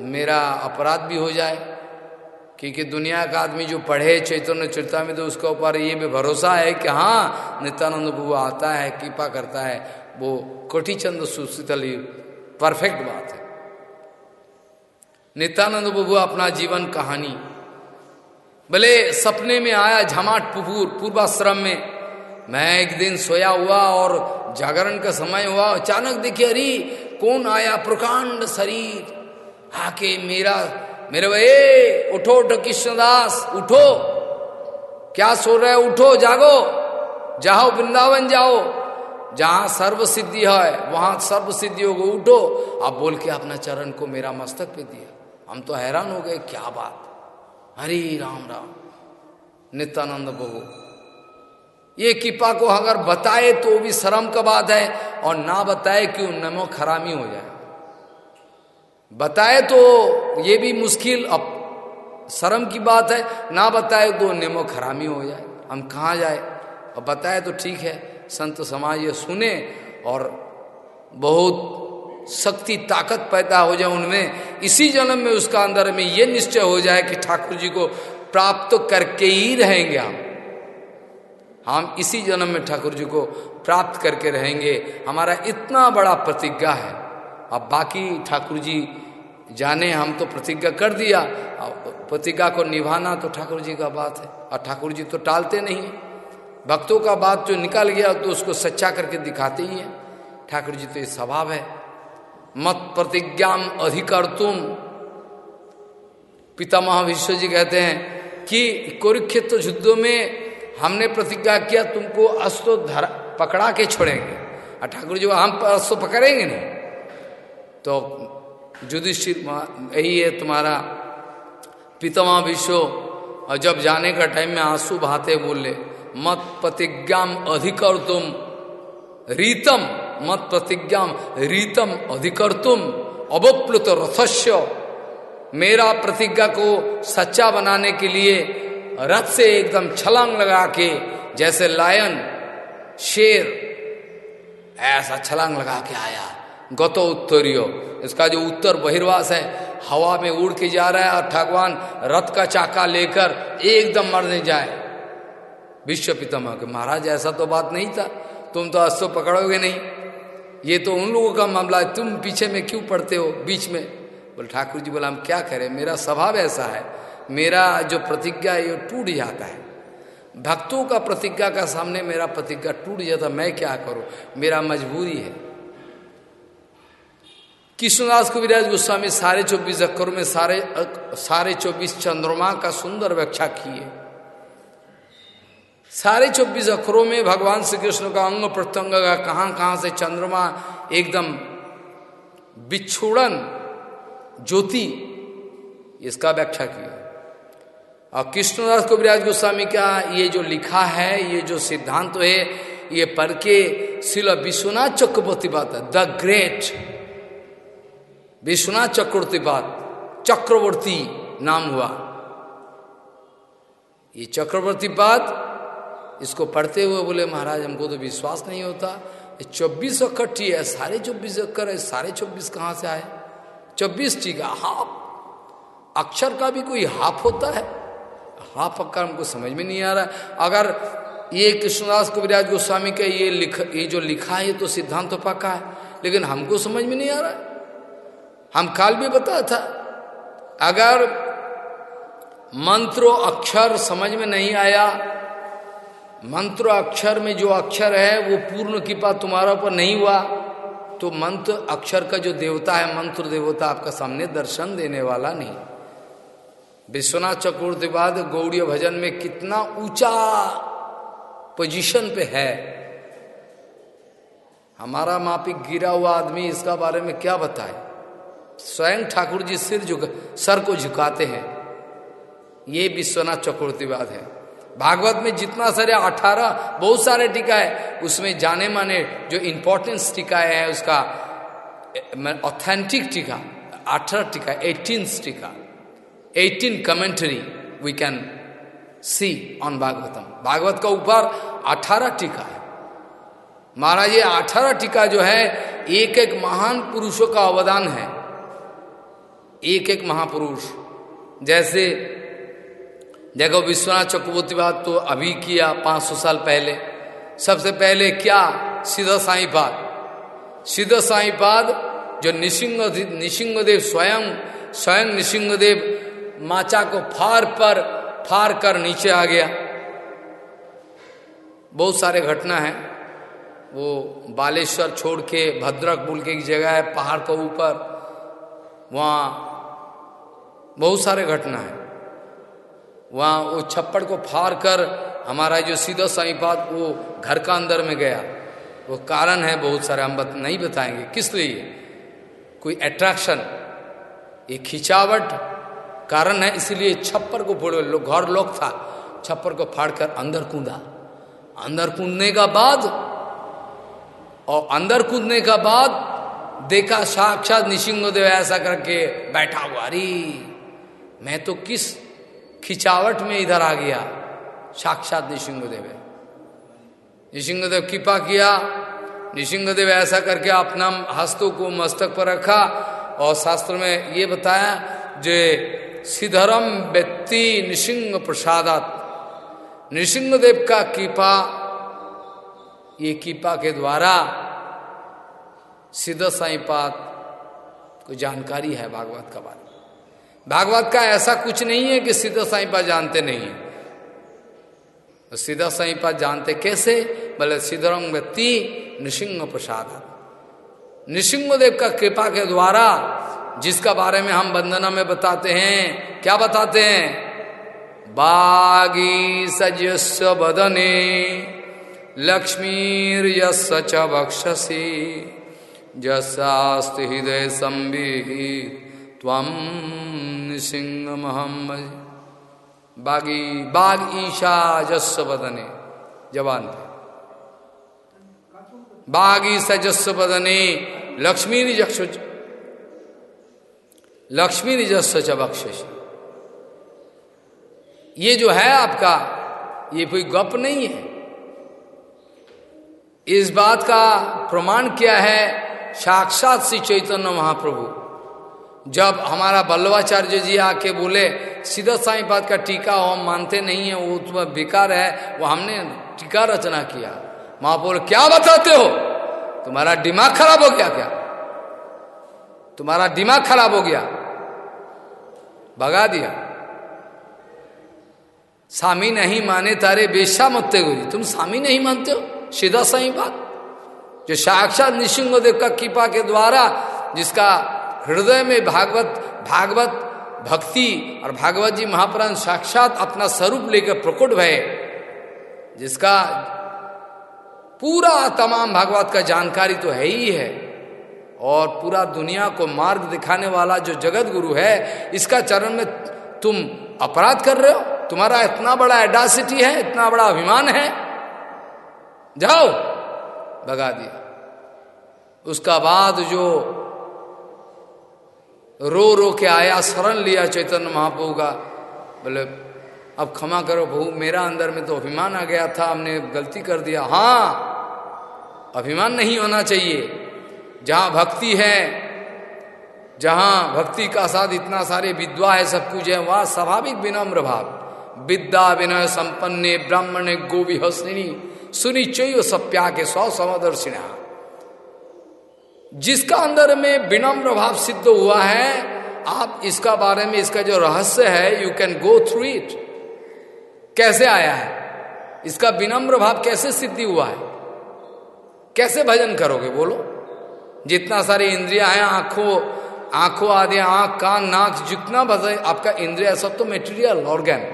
मेरा अपराध भी हो जाए। क्योंकि दुनिया का आदमी जो पढ़े, चैतन्य चरिता में तो उसके ऊपर ये भी भरोसा है कि हाँ नित्यानंद प्रभु आता है, कृपा करता है। वो कोठी चंद सुशीतल, परफेक्ट बात है। नित्यानंद प्रभु अपना जीवन कहानी। भले सपने में आया झमाट पुपूर पूर्वाश्रम में, मैं एक दिन सोया हुआ और जागरण का समय हुआ, अचानक देखिए, अरे, कौन आया? प्रकांड शरीर, आके मेरा मेरे भाई उठो उठो कृष्णदास उठो। क्या सो रहे उठो, जागो। जाओ, वृंदावन जाओ। जहाँ सर्व सिद्धि है, वहाँ सर्व सिद्धि होगा, उठो। आप बोल के अपना चरण को मेरा मस्तक पे दिया। हम तो हैरान हो गए, क्या बात। हरे राम राम। नित्यानंद प्रभु ये कृपा को अगर बताए तो भी शर्म का बात है, और ना बताए क्यों नमो खरामी हो जाए। बताए तो ये भी मुश्किल। अब शर्म की बात है, ना बताए तो नेमो खरामी हो जाए। हम कहाँ जाए? और बताए तो ठीक है, संत समाज ये सुने और बहुत शक्ति, ताकत पैदा हो जाए उनमें। इसी जन्म में उसका अंदर में ये निश्चय हो जाए कि ठाकुर जी को प्राप्त तो करके ही रहेंगे हम। हम इसी जन्म में ठाकुर जी को प्राप्त करके रहेंगे। हमारा इतना बड़ा प्रतिज्ञा है। अब बाकी ठाकुर जी जाने, हम तो प्रतिज्ञा कर दिया। प्रतिज्ञा को निभाना तो ठाकुर जी का बात है। और ठाकुर जी तो टालते नहीं। भक्तों का बात जो निकल गया तो उसको सच्चा करके दिखाते ही है। ठाकुर जी तो ये स्वभाव है। मत प्रतिज्ञा अधिकार तुम पितामह विश्व जी कहते हैं कि कुरुक्षेत्र युद्धों में हमने प्रतिज्ञा किया, तुमको अस्तो धरा, पकड़ा के छोड़ेंगे। और ठाकुर जी हम अस्तो पकड़ेंगे नहीं। तो युधिष्ठिर यही है तुम्हारा पितमा विश्व। और जब जाने का टाइम में आँसू बहाते बोले, मत प्रतिज्ञा अधिकर तुम, रीतम, मत प्रतिज्ञा रीतम अधिकर तुम, अवप्लुत रथस्य। मेरा प्रतिज्ञा को सच्चा बनाने के लिए रथ से एकदम छलांग लगा के, जैसे लायन शेर, ऐसा छलांग लगा के आया। गतो उत्तरीय। इसका जो उत्तर बहिर्वास है, हवा में उड़ के जा रहा है और भगवान रथ का चाका लेकर एकदम मरने जाए। विश्व पितामह के, महाराज, ऐसा तो बात नहीं था। तुम तो अस्तो पकड़ोगे नहीं। ये तो उन लोगों का मामला है। तुम पीछे में क्यों पड़ते हो बीच में? बोले, ठाकुर जी बोला, हम क्या करें? मेरा स्वभाव ऐसा है। मेरा जो प्रतिज्ञा है, ये टूट जाता है। भक्तों का प्रतिज्ञा का सामने मेरा प्रतिज्ञा टूट जाता मैं क्या करूँ? मेरा मजबूरी है। कृष्णदास कविराज गोस्वामी सारे चौबीस अक्षरों में सारे सारे चौबीस चंद्रमा का सुंदर व्याख्या किए। सारे चौबीस अक्षरों में भगवान श्री कृष्ण का अंग प्रत्यंग का कहाँ कहाँ से चंद्रमा एकदम बिछोड़न ज्योति, इसका व्याख्या किया। और कृष्णदास कविराज गोस्वामी का ये जो लिखा है, ये जो सिद्धांत है, ये पढ़ के शिल विश्वनाथ चक्रवर्ती बात है, द ग्रेट विश्वनाथ चक्रवर्ती बात, चक्रवर्ती नाम हुआ। ये चक्रवर्ती बात, इसको पढ़ते हुए बोले, महाराज, हमको तो विश्वास नहीं होता। चौबीस अक्कर टी है सारे चौबीस अक्कर है सारे चौबीस कहाँ से आए? चौबीस टी का हाफ़ अक्षर का भी कोई हाफ़ होता है? हाफ़ अक्कर हमको समझ में नहीं आ रहा। अगर ये कृष्णदास कविराज गोस्वामी का ये लिख, ये जो लिखा है तो सिद्धांत तो पक्का है, लेकिन हमको समझ में नहीं आ रहा। हम काल भी बताया था। अगर मंत्रो अक्षर समझ में नहीं आया, मंत्र अक्षर में जो अक्षर है, वो पूर्ण कृपा तुम्हारा ऊपर नहीं हुआ तो मंत्र अक्षर का जो देवता है, मंत्र देवता आपका सामने दर्शन देने वाला नहीं। विश्वनाथ चक्रवर्ती बाद गौड़ीय भजन में कितना ऊँचा पोजीशन पे है। हमारा मापिक गिरा हुआ आदमी इसका बारे में क्या बताए? स्वयं ठाकुर जी सिर झुक, सर को झुकाते हैं। ये विश्वनाथ चक्रवर्तीवाद है। भागवत में जितना सारे अठारह बहुत सारे टीका है, उसमें जाने माने जो इंपॉर्टेंस टीका है, उसका ऑथेंटिक टीका, अठारह टीका एटीन टीका eighteen commentary we can see on Bhagavatam. Bhagavat का ऊपर अठारह टीका है। महाराज, ये अठारह टीका जो है एक एक महान पुरुषों का अवदान है। एक एक महापुरुष। जैसे देखो विश्वनाथ चक्रवर्ती बात तो अभी किया पाँच सौ साल पहले। सबसे पहले क्या? सीधा सीधा साई पाद जो निशिंग निशिंगदेव स्वयं स्वयं निशिंगदेव माचा को फार पर, फार कर नीचे आ गया। बहुत सारे घटना है। वो बालेश्वर छोड़ के, भद्रक बुल के एक जगह है, पहाड़ के ऊपर। वहाँ बहुत सारे घटना है। वहाँ वो छप्पड़ को फाड़ कर हमारा जो सीधा साईपात वो घर का अंदर में गया। वो कारण है बहुत सारे हम बत, नहीं बताएँगे। किस लिए? कोई अट्रैक्शन ये खिंचावट कारण है इसलिए छप्पर को फोड़। लो घर लोक था। छप्पर को फाड़कर अंदर कूदा। अंदर कूदने का बाद और अंदर कूदने का बाद देखा साक्षात निशिंगदेव ऐसा करके बैठा हुआ। अरे! मैं तो किस खिंचावट में इधर आ गया? साक्षात निशिंगदेव है। निशिंगदेव कृपा किया। निशिंगदेव ऐसा करके अपना हस्तों को मस्तक पर रखा और शास्त्र में ये बताया जो सिधरम व्यक्ति निशिंग प्रसादात। नृसिंहदेव का कृपा, ये कृपा के द्वारा सिद्ध साईपात को जानकारी है भागवत का बारे भागवत का ऐसा कुछ नहीं है कि सिद्ध साईपात जानते नहीं है। तो सीधा साईपात जानते कैसे? बोले, सिद्धरंग व्यक्ति नृसिंह प्रसाद नृसिंहदेव का कृपा के द्वारा, जिसका बारे में हम वंदना में बताते हैं, क्या बताते हैं? बागी सजस्व बदने, लक्ष्मीर च बक्षसी जसास्त हृदय संबी सिंह मोहम्मद बागी, बाग ईशा जस्व बदने जवान थे। बागी सजस्व बदने लक्ष्मी जक्ष लक्ष्मी निजस्व च बक्षसी ये जो है आपका, ये कोई गप नहीं है। इस बात का प्रमाण क्या है? साक्षात श्री चैतन्य महाप्रभु। जब हमारा बल्लवाचार्य जी आके बोले, सीधा साई बात का टीका हम मानते नहीं है, वो तुम्हें बेकार है। वो हमने टीका रचना किया। महापुर क्या बताते हो? तुम्हारा दिमाग खराब हो गया क्या? तुम्हारा दिमाग खराब हो गया। भगा दिया। स्वामी नहीं माने तारे, बेशा मत्ते गुरी तुम स्वामी नहीं मानते हो? सीधा सही बात जो साक्षात निशिंग देव का कृपा के द्वारा जिसका हृदय में भागवत भागवत भक्ति और भागवत जी महाप्राण साक्षात अपना स्वरूप लेकर प्रकट भय, जिसका पूरा तमाम भागवत का जानकारी तो है ही है। और पूरा दुनिया को मार्ग दिखाने वाला जो जगत गुरु है, इसका चरण में तुम अपराध कर रहे हो? तुम्हारा इतना बड़ा एडासिटी है, इतना बड़ा अभिमान है? जाओ, भगा दिया। उसका बाद जो रो रो के आया, शरण लिया चैतन्य महाप्रभु का। बोले, अब क्षमा करो बहु मेरा अंदर में तो अभिमान आ गया था, हमने गलती कर दिया। हाँ अभिमान नहीं होना चाहिए। जहाँ भक्ति है, जहाँ भक्ति का साथ इतना सारे विद्वा है, सब कुछ है, वहाँ स्वाभाविक विनम्र भाव। विद्या विनय संपन्ने ब्राह्मण गोवी हसनी सुनिश्चय सप्या के सौ जिसका अंदर में विनम्र भाव सिद्ध हुआ है, आप इसका बारे में, इसका जो रहस्य है you can go through it कैसे आया है? इसका विनम्र भाव कैसे सिद्धि हुआ है? कैसे भजन करोगे बोलो? जितना सारे इंद्रिया है, आँखों आँखों आदि, आँख, कान, नाक, जितना भजन आपका इंद्रिया सब तो मेटीरियल ऑर्गेन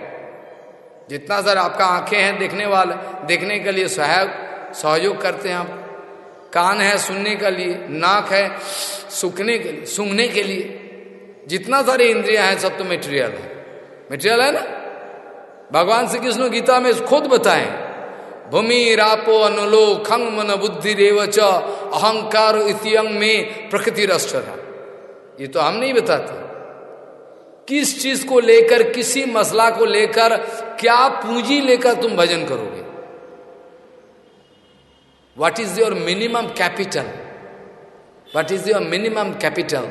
जितना सर आपका आँखें हैं, देखने वाले, देखने के लिए सहायक सहयोग करते हैं आप। कान है सुनने के लिए, नाक है सूखने के लिए, सूंघने के लिए। जितना सारे इंद्रिया हैं, सब तो मेटेरियल है। मेटेरियल है ना? भगवान श्री कृष्ण गीता में खुद बताएँ। भूमि रापो अनुलो खंग मन बुद्धि रेवच अहंकार इतियंग में प्रकृति राष्ट्र ये तो हम नहीं बताते। किस चीज़ को लेकर, किसी मसला को लेकर, क्या पूंजी लेकर तुम भजन करोगे? What is your minimum capital what is your minimum capital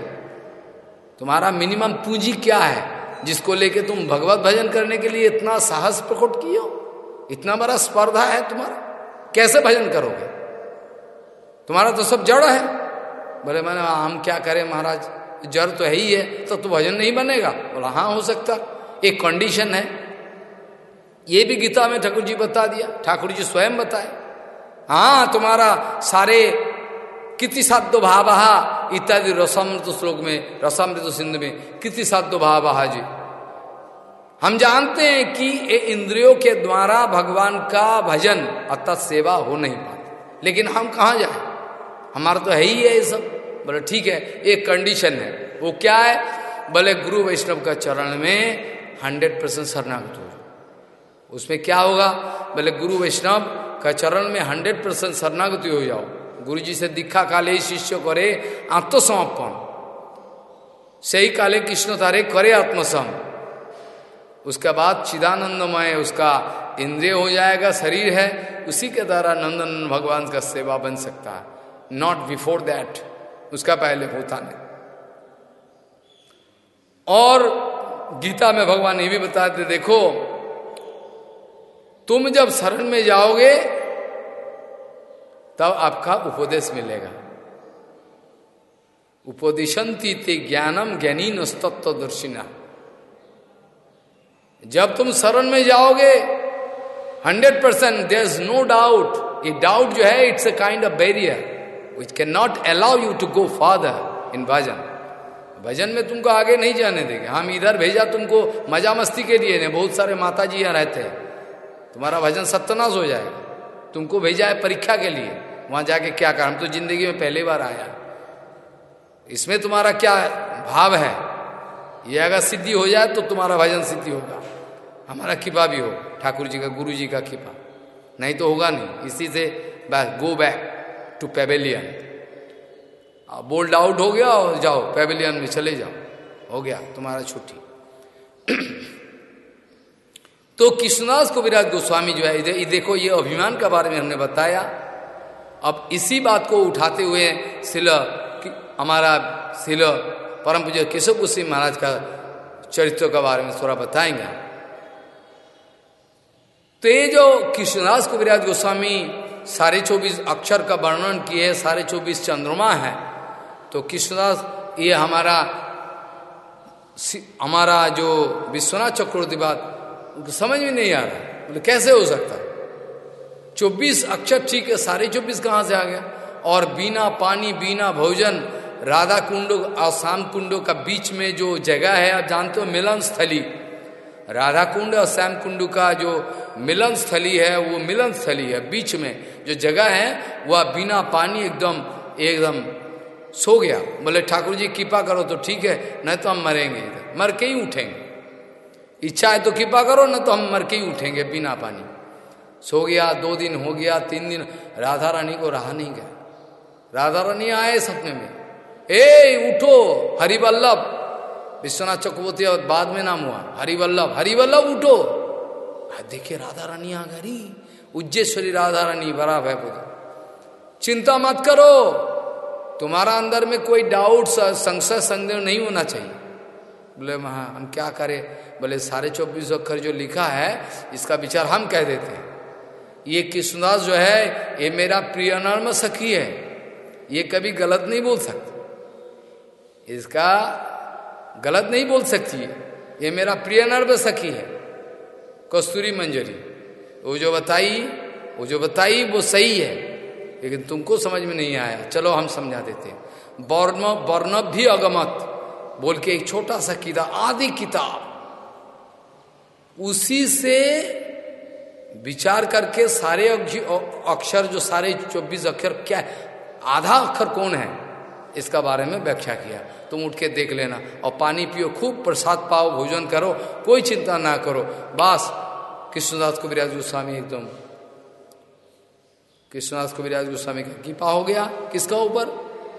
तुम्हारा मिनिमम पूंजी क्या है? जिसको लेके तुम भगवत भजन करने के लिए इतना साहस प्रकट किए इतना बड़ा स्पर्धा है तुम्हारा? कैसे भजन करोगे? तुम्हारा तो सब जड़ है। बोले, मैंने हम क्या करें महाराज? जड़ तो है ही है तो तू भजन नहीं बनेगा। बोला हाँ हो सकता। एक कंडीशन है। ये भी गीता में ठाकुर जी बता दिया। ठाकुर जी स्वयं बताए। हाँ तुम्हारा सारे किति साध्य भावहा इत्यादि रसमृत श्लोक में रसामृत सिंध में, किति साध्य भावहा जी। हम जानते हैं कि ये इंद्रियों के द्वारा भगवान का भजन अर्थात सेवा हो नहीं पाती। लेकिन हम कहा जाए? हमारा तो है ही है ये सब। बोले, ठीक है एक कंडीशन है। वो क्या है? बोले, गुरु वैष्णव का चरण में हंड्रेड परसेंट शरणागत हो उसमें क्या होगा? बोले, गुरु वैष्णव का चरण में हंड्रेड परसेंट शरणागति हो जाओ। गुरु जी से दीक्षा काले शिष्य करे, आत्मसमर्पण। सही काले कृष्ण तारे करे आत्मसम। उसके बाद चिदानंदमय उसका इंद्रिय हो जाएगा, शरीर है, उसी के द्वारा नंदन भगवान का सेवा बन सकता है। नॉट बिफोर दैट उसका पहले होता नहीं। और गीता में भगवान ये भी बताते, देखो तुम जब शरण में जाओगे, तब आपका उपदेश मिलेगा। उपदेशंती ते ज्ञानम ज्ञानी नस्तत्व दर्शिना जब तुम शरण में जाओगे, hundred percent there is no doubt ये डाउट जो है it's a kind of barrier which can not allow you to go further in bhajan भजन में तुमको आगे नहीं जाने देंगे। हम इधर भेजा तुमको मज़ा मस्ती के लिए बहुत सारे माता जी यहाँ रहते हैं। तुम्हारा भजन सत्यनाश हो जाएगा। तुमको भेजा है परीक्षा के लिए। वहाँ जाके क्या कर हम तो ज़िंदगी में पहली बार आया इसमें तुम्हारा क्या भाव है? ये अगर सिद्धि हो जाए तो तुम्हारा भजन सिद्धि होगा। हमारा कृपा भी हो। ठाकुर जी का, गुरु जी का कृपा। नहीं तो होगा नहीं। इसी से बस go back to pavilion bowled out हो गया और जाओ पेवेलियन में चले जाओ। हो गया तुम्हारा छुट्टी। तो कृष्णदास को विराट गोस्वामी जो है, इधर देखो, ये अभिमान के बारे में हमने बताया। अब इसी बात को उठाते हुए शिल हमारा शिल परम पूज्य केशव कुशी महाराज का चरित्र के बारे में थोड़ा बताएँगे। तो ये जो कृष्णदास को विराज गोस्वामी साढ़े चौबीस अक्षर का वर्णन किए साढ़े चौबीस चंद्रमा है तो कृष्णदास, ये हमारा हमारा जो विश्वनाथ चक्रवर्ती बात उनको समझ में नहीं आ रहा बोले, कैसे हो सकता चौबीस अक्षर ठीक है, सारे चौबीस कहाँ से आ गया और बिना पानी, बिना भोजन, राधा कुंडो और श्याम कुंडो का बीच में जो जगह है, आप जानते हो, मिलन स्थली। राधा कुंड और श्याम कुंड का जो मिलन स्थली है, वो मिलन स्थली है, बीच में जो जगह है वह बिना पानी एकदम एकदम सो गया। बोले, ठाकुर जी, कृपा करो तो ठीक है, नहीं तो हम मरेंगे मर के ही उठेंगे। इच्छा है तो कृपा करो, ना तो हम मर के ही उठेंगे बिना पानी। सो गया, दो दिन हो गया, तीन दिन, राधा रानी को रहा नहीं गया। राधा रानी आए सपने में। ए, उठो, हरिवल्लभ! विश्वनाथ चक्रवर्ती और बाद में नाम हुआ, हरिवल्लभ हरिवल्लभ, उठो! देखिए, राधा रानी आ गई। उज्जेश्वरी राधा रानी, बड़ा भय चिंता मत करो। तुम्हारा अंदर में कोई डाउट संशय, संदेह नहीं होना चाहिए। बोले, महा, हम क्या करें? बोले, साढ़े चौबीस अक्षर जो लिखा है, इसका विचार हम कह देते हैं। ये कृष्णदास जो है, ये मेरा प्रिय नर्म सखी है। ये कभी गलत नहीं बोल सकती। इसका गलत नहीं बोल सकती है ये मेरा प्रिय नर्व सखी है। कस्तूरी मंजरी। वो जो बताई, वो जो बताई, वो सही है। लेकिन तुमको समझ में नहीं आया। चलो, हम समझा देते वर्ण वर्ण भी अगमत। बोल के एक छोटा सा किताब आदि किताब। उसी से विचार करके सारे अक्षर जो सारे चौबीस अक्षर, क्या आधा अक्षर कौन है? इसका बारे में व्याख्या किया। तुम उठ के देख लेना और पानी पियो, खूब प्रसाद पाओ, भोजन करो, कोई चिंता ना करो। बस, कृष्णदास को विराज गोस्वामी एकदम। कृष्णदास को विराज गोस्वामी का कृपा हो गया किसका ऊपर?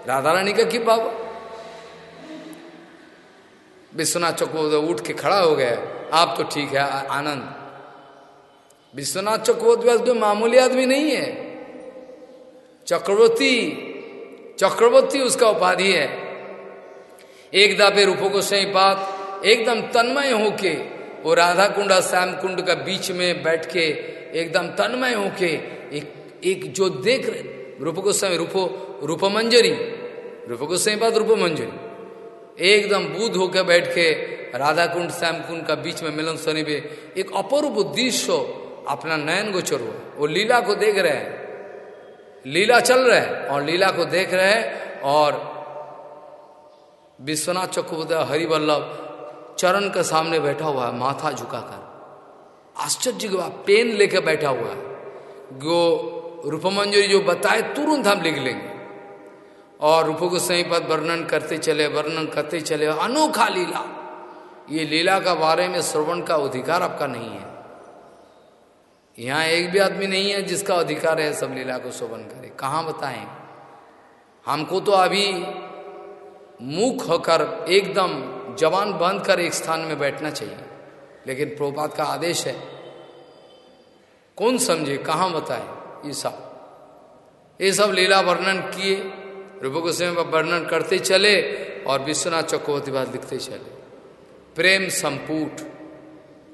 राधा रानी का कृपा विश्वनाथ चक्रवर्ती उठ के खड़ा हो गया। आप तो ठीक है आनंद। विश्वनाथ चक्रवर्ती कोई मामूली आदमी नहीं है। चक्रवर्ती चक्रवर्ती उसका उपाधि है। एक दाबे रूपों को सही बात, एकदम तन्मय होके, वो राधा कुंड श्याम कुंड का बीच में बैठ के एकदम तन्मय होके, एक एक जो देख रहे रूप समय रूपो रूपमंजरी। रूप सही बात, रूपमंजरी। एकदम बुद्ध होकर बैठ के राधा कुंड श्याम कुंड का बीच में मिलन सनी पे एक अपरूप दृश्य अपना नयन गोचर हो वो लीला को देख रहे हैं। लीला चल रहे है और लीला को देख रहे हैं और विश्वनाथ चक्रवर्ती हरिवल्लभ चरण के सामने बैठा हुआ है, माथा झुकाकर। आश्चर्य की बात, पेन लेकर बैठा हुआ है। जो रूपमंजरी जो बताए, तुरंत हम लिख लेंगे। और रूप सही पद वर्णन करते चले, वर्णन करते चले, अनोखा लीला। ये लीला का बारे में श्रवण का अधिकार आपका नहीं है। यहाँ एक भी आदमी नहीं है जिसका अधिकार है सब लीला को शोभन करे। कहाँ बताएँ? हमको तो अभी मुख होकर एकदम जवान बंद कर एक स्थान में बैठना चाहिए। लेकिन प्रोपात का आदेश है। कौन समझे? कहाँ बताए? ये सब। ये सब लीला वर्णन किए रूप गोस्वामी वर्णन करते चले और विश्वनाथ चक्रवर्ती बात लिखते चले। प्रेम संपूट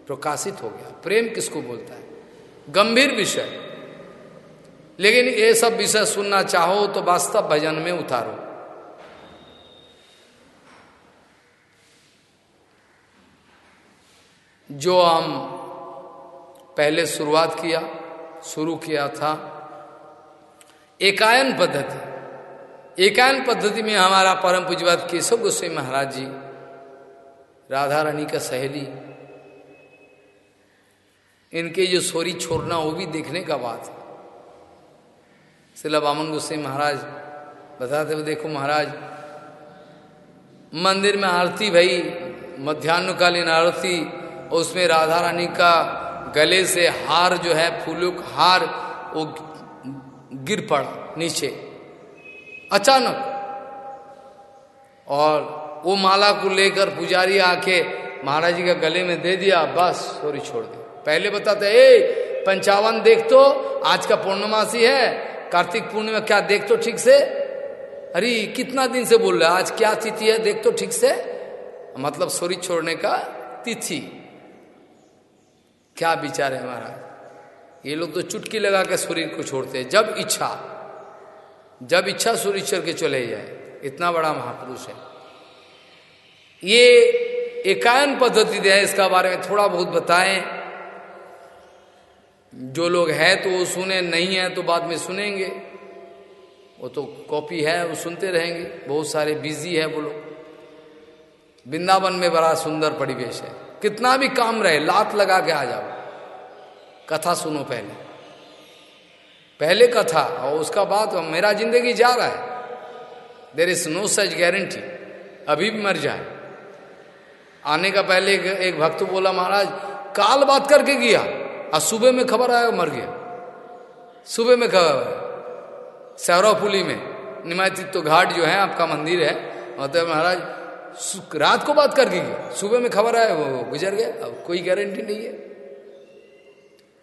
प्रकाशित हो गया। प्रेम किसको बोलता है? गंभीर विषय। लेकिन ये सब विषय सुनना चाहो तो वास्तव भजन में उतारो। जो हम पहले शुरुआत किया, शुरू किया था, एकायन पद्धति। एकायन पद्धति में हमारा परम पूजवाद केशव गोस्वामी महाराज जी, राधा रानी का सहेली, इनके जो सोरी छोड़ना वो भी देखने का बात। है सिला बामन गोस्वामी महाराज, बताते हुए देखो महाराज, मंदिर में आरती भाई, मध्यान्हकालीन आरती और उसमें राधा रानी का गले से हार जो है, फूलों का हार वो गिर पड़ा नीचे। अचानक। और वो माला को लेकर पुजारी आके महाराज जी के गले में दे दिया, बस, सोरी छोड़ दे पहले बताते, ए, पंचावन देख तो आज का पूर्णमासी है, कार्तिक पूर्णिमा क्या देख तो ठीक से? अरे, कितना दिन से बोल रहा आज क्या तिथि है, देख तो ठीक से? मतलब सोरी छोड़ने का तिथि। क्या विचार है महाराज ये लोग तो चुटकी लगा के शरीर को छोड़ते हैं, जब इच्छा। जब इच्छा सूर्य के चले जाए, इतना बड़ा महापुरुष है। ये एकायन पद्धति है, इसका बारे में थोड़ा बहुत बताएँ। जो लोग है तो वो सुने, नहीं है तो बाद में सुनेंगे। वो तो कॉपी है, वो सुनते रहेंगे। बहुत सारे बिज़ी है वो लोग। वृंदावन में बड़ा सुंदर परिवेश है। कितना भी काम रहे, लात लगा के आ जाओ। कथा सुनो पहले। पहले का था और उसका बाद मेरा ज़िंदगी जा रहा है। There is no such guarantee अभी भी मर जाए। आने का पहले एक, एक भक्त बोला महाराज काल बात करके गया और सुबह में खबर आया मर गया। सुबह में खबर सौरवपुली में। निमायतित्व घाट जो है आपका मंदिर है। मतलब महाराज रात को बात करके गया। सुबह में खबर आया वो गुजर गया। अब कोई गारंटी नहीं है।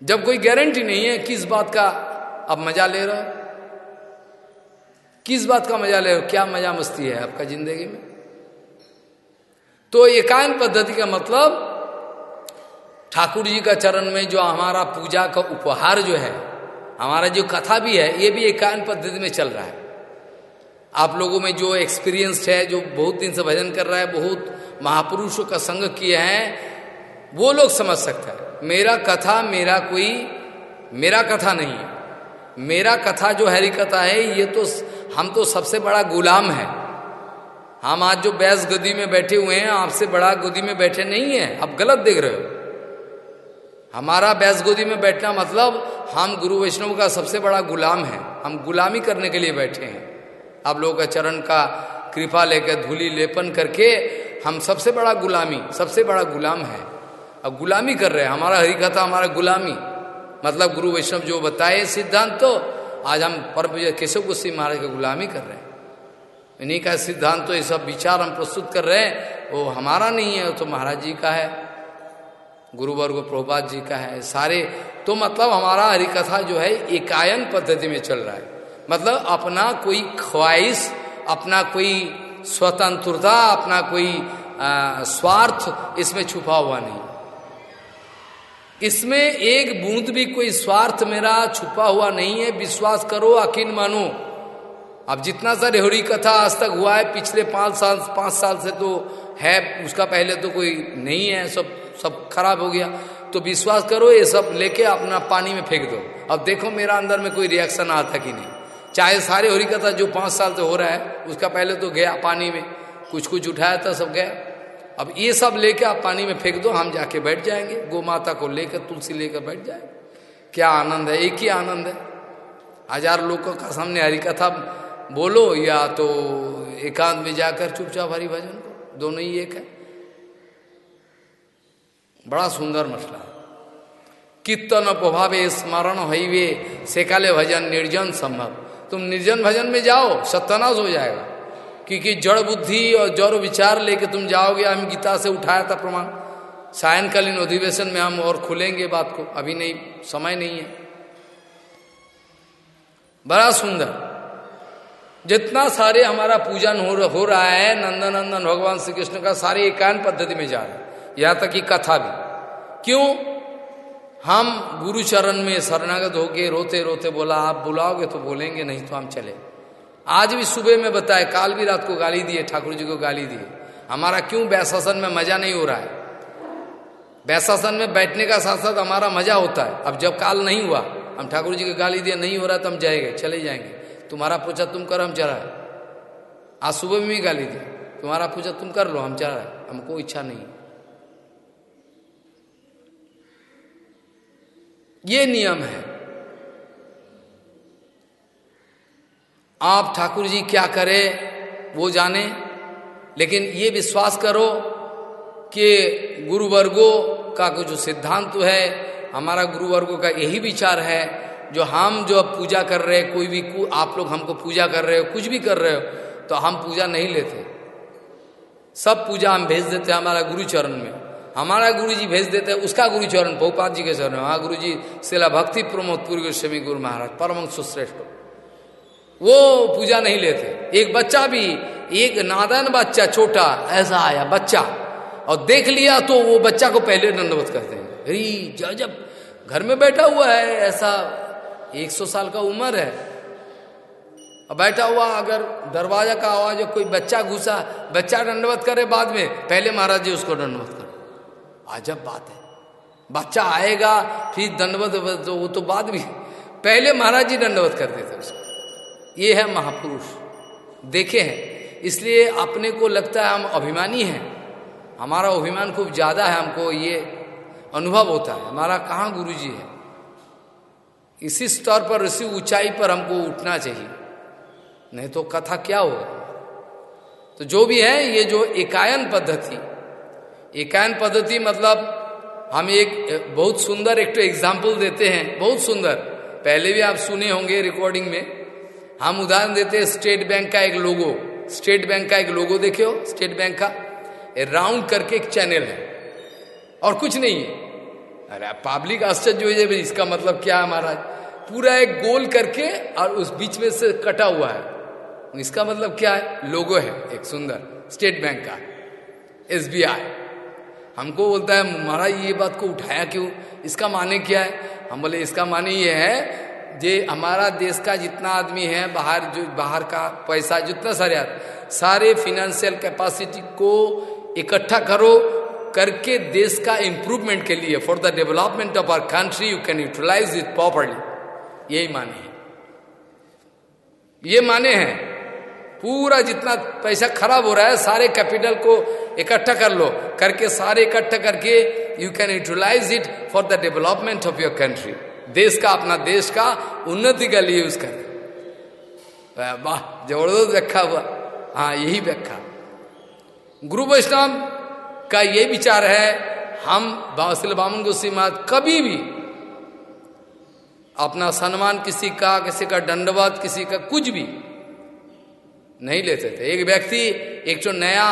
जब कोई गारंटी नहीं है किस बात का अब मज़ा ले रहे हो? किस बात का मज़ा ले रहे हो? क्या मज़ा मस्ती है आपका ज़िंदगी में? तो एकांत पद्धति का मतलब ठाकुर जी का चरण में जो हमारा पूजा का उपहार जो है, हमारा जो कथा भी है, ये भी एकांत पद्धति में चल रहा है। आप लोगों में जो एक्सपीरियंस है, जो बहुत दिन से भजन कर रहा है, बहुत महापुरुषों का संग किए हैं, वो लोग समझ सकते हैं। मेरा कथा, मेरा कोई, मेरा कथा नहीं है। मेरा कथा जो हरी कथा है, ये तो हम तो सबसे बड़ा गुलाम है। हम आज जो बैस गदी में बैठे हुए हैं, आपसे बड़ा गदी में बैठे नहीं है। आप गलत देख रहे हो। हमारा बैस गोदी में बैठना मतलब हम गुरु वैष्णव का सबसे बड़ा गुलाम है। हम गुलामी करने के लिए बैठे हैं। आप लोगों का चरण का कृपा लेकर धूली लेपन करके हम सबसे बड़ा गुलामी, सबसे बड़ा गुलाम है। अब गुलामी कर रहे हैं। हमारा हरिकथा, हमारा गुलामी। मतलब गुरु वैष्णव जो बताए सिद्धांत तो आज हम परम केशव गोस्वी महाराज की गुलामी कर रहे हैं। इन्हीं का सिद्धांत तो ये सब विचार हम प्रस्तुत कर रहे हैं। वो हमारा नहीं है वो तो महाराज जी का है गुरुवर्ग प्रभुपाद जी का है सारे। तो मतलब हमारा हरिकथा जो है एकायन पद्धति में चल रहा है। मतलब अपना कोई ख्वाहिश अपना कोई स्वतंत्रता अपना कोई आ, स्वार्थ इसमें छुपा हुआ नहीं। इसमें एक बूंद भी कोई स्वार्थ मेरा छुपा हुआ नहीं है, विश्वास करो अकिन मानो। अब जितना सा रेहड़ी कथा आज तक हुआ है, पिछले पाँच साल पाँच साल से तो है, उसका पहले तो कोई नहीं है, सब सब खराब हो गया। तो विश्वास करो, ये सब लेके अपना पानी में फेंक दो। अब देखो, मेरा अंदर में कोई रिएक्शन आता कि नहीं। चाहे सारे होरी कथा जो पाँच साल से हो रहा है, उसका पहले तो गया पानी में कुछ कुछ उठाया था, सब गया। अब ये सब लेके आप पानी में फेंक दो, हम जाके बैठ जाएँगे। गो माता को लेकर, तुलसी लेकर बैठ जाएँगे क्या आनंद है? एक ही आनंद है। हज़ार लोगों का सामने हरी कथा बोलो, या तो एकांत में जाकर चुपचाप हरि भजन को दोनों ही एक है। बड़ा सुंदर मसला है। कीर्तन प्रभावे स्मरण हईवे सेकाले भजन निर्जन संभव। तुम निर्जन भजन में जाओ, सत्यानाश हो जाएगा। क्योंकि जड़ बुद्धि और जड़ विचार लेके तुम जाओगे हम गीता से उठाया था प्रमाण। सायंकालीन अधिवेशन में हम और खुलेंगे बात को। अभी नहीं समय नहीं है। बड़ा सुंदर। जितना सारे हमारा पूजन हो, हो रहा है नंदन नंदन भगवान श्री कृष्ण का सारे एकांत पद्धति में जा रहे हैं। यहाँ तक कि कथा भी। क्यों? हम गुरुचरण में शरणागत होके रोते रोते बोला आप बुलाओगे तो बोलेंगे नहीं तो हम चले। आज भी सुबह में बताए, काल भी रात को गाली दिए, ठाकुर जी को गाली दिए। हमारा क्यों वैशासन में मज़ा नहीं हो रहा है? वैशासन में बैठने का साथ साथ हमारा मज़ा होता है। अब जब काल नहीं हुआ, हम ठाकुर जी को गाली दिए, नहीं हो रहा तो हम जाएँगे, चले जाएँगे। तुम्हारा पूछा तुम कर, हम चला आज सुबह में भी गाली दी तुम्हारा पूछा तुम कर लो, हम चला हमको इच्छा नहीं ये नियम है। आप ठाकुर जी क्या करें, वो जाने। लेकिन ये विश्वास करो कि गुरुवर्गो का जो सिद्धांत है, हमारा गुरुवर्गो का यही विचार है, जो हम जो अब पूजा कर रहे हैं, कोई भी आप लोग हमको पूजा कर रहे हो, कुछ भी कर रहे हो तो हम पूजा नहीं लेते। सब पूजा हम भेज देते हैं हमारा गुरुचरण में। हमारा गुरु जी भेज देते हैं, उसका गुरुचरण, भोपाल जी के चरण में। गुरु जी शिला भक्ति प्रमोद पूर्व गोस्वामी गुरु महाराज परम सुश्रेष्ठ। वो पूजा नहीं लेते। एक बच्चा भी, एक नादन बच्चा, छोटा, ऐसा आया, बच्चा। और देख लिया तो वो बच्चा को पहले दंडवत करते हैं अरे जब जब घर में बैठा हुआ है, ऐसा एक सौ साल का उम्र है। अब बैठा हुआ, अगर दरवाज़ा का आवाज़ कोई बच्चा घुसा, बच्चा दंडवत करे बाद में, पहले महाराज जी उसको दंडवत करो। अजब बात है। बच्चा आएगा, फिर दंडवत, वो तो बाद में, पहले महाराज जी दंडवत करते थे उसको। ये है महापुरुष। देखे हैं। इसलिए अपने को लगता है हम अभिमानी हैं। हमारा अभिमान खूब ज़्यादा है, हमको ये अनुभव होता है। हमारा कहाँ गुरु जी है? इसी स्तर पर, इसी ऊंचाई पर हमको उठना चाहिए। नहीं तो कथा क्या होगा? तो जो भी है, ये जो एकायन पद्धति। एकायन पद्धति मतलब हम एक, बहुत सुंदर एक तो एग्ज़ाम्पल देते हैं। बहुत सुंदर। पहले भी आप सुने होंगे रिकॉर्डिंग में। हम उदाहरण देते हैं स्टेट बैंक का एक लोगो। स्टेट बैंक का एक लोगो देखे हो? स्टेट बैंक का। राउंड करके एक चैनल है। और कुछ नहीं है। अरे पब्लिक आश्चर्य हो जाए इसका मतलब क्या है महाराज? पूरा एक गोल करके और उस बीच में से कटा हुआ है। इसका मतलब क्या है? लोगो है, एक सुंदर। स्टेट बैंक का। एस हमको बोलता है, महाराज, ये बात को उठाया क्यों? इसका माने क्या है? हम बोले, इसका माने ये है जे हमारा देश का जितना आदमी है, बाहर जो, बाहर का पैसा जितना सारे सारे फिनेंशियल कैपेसिटी को इकट्ठा करो, करके देश का इंप्रूवमेंट के लिए for the development of our country you can utilise it properly यही माने हैं। ये माने हैं, पूरा जितना पैसा खराब हो रहा है, सारे कैपिटल को इकट्ठा कर लो, करके सारे इकट्ठा करके you can utilise it for the development of your country देश का अपना देश का उन्नति का लिए यूज़ कर वाह, ज़बरदस्त व्याख्या हुआ। हाँ यही व्याख्या। गुरु वैष्णव का ये विचार है, हम बासिल बामन गोस्वी महाराज कभी भी अपना सम्मान किसी का किसी का दंडवत, किसी का कुछ भी नहीं लेते थे। एक व्यक्ति, एक जो नया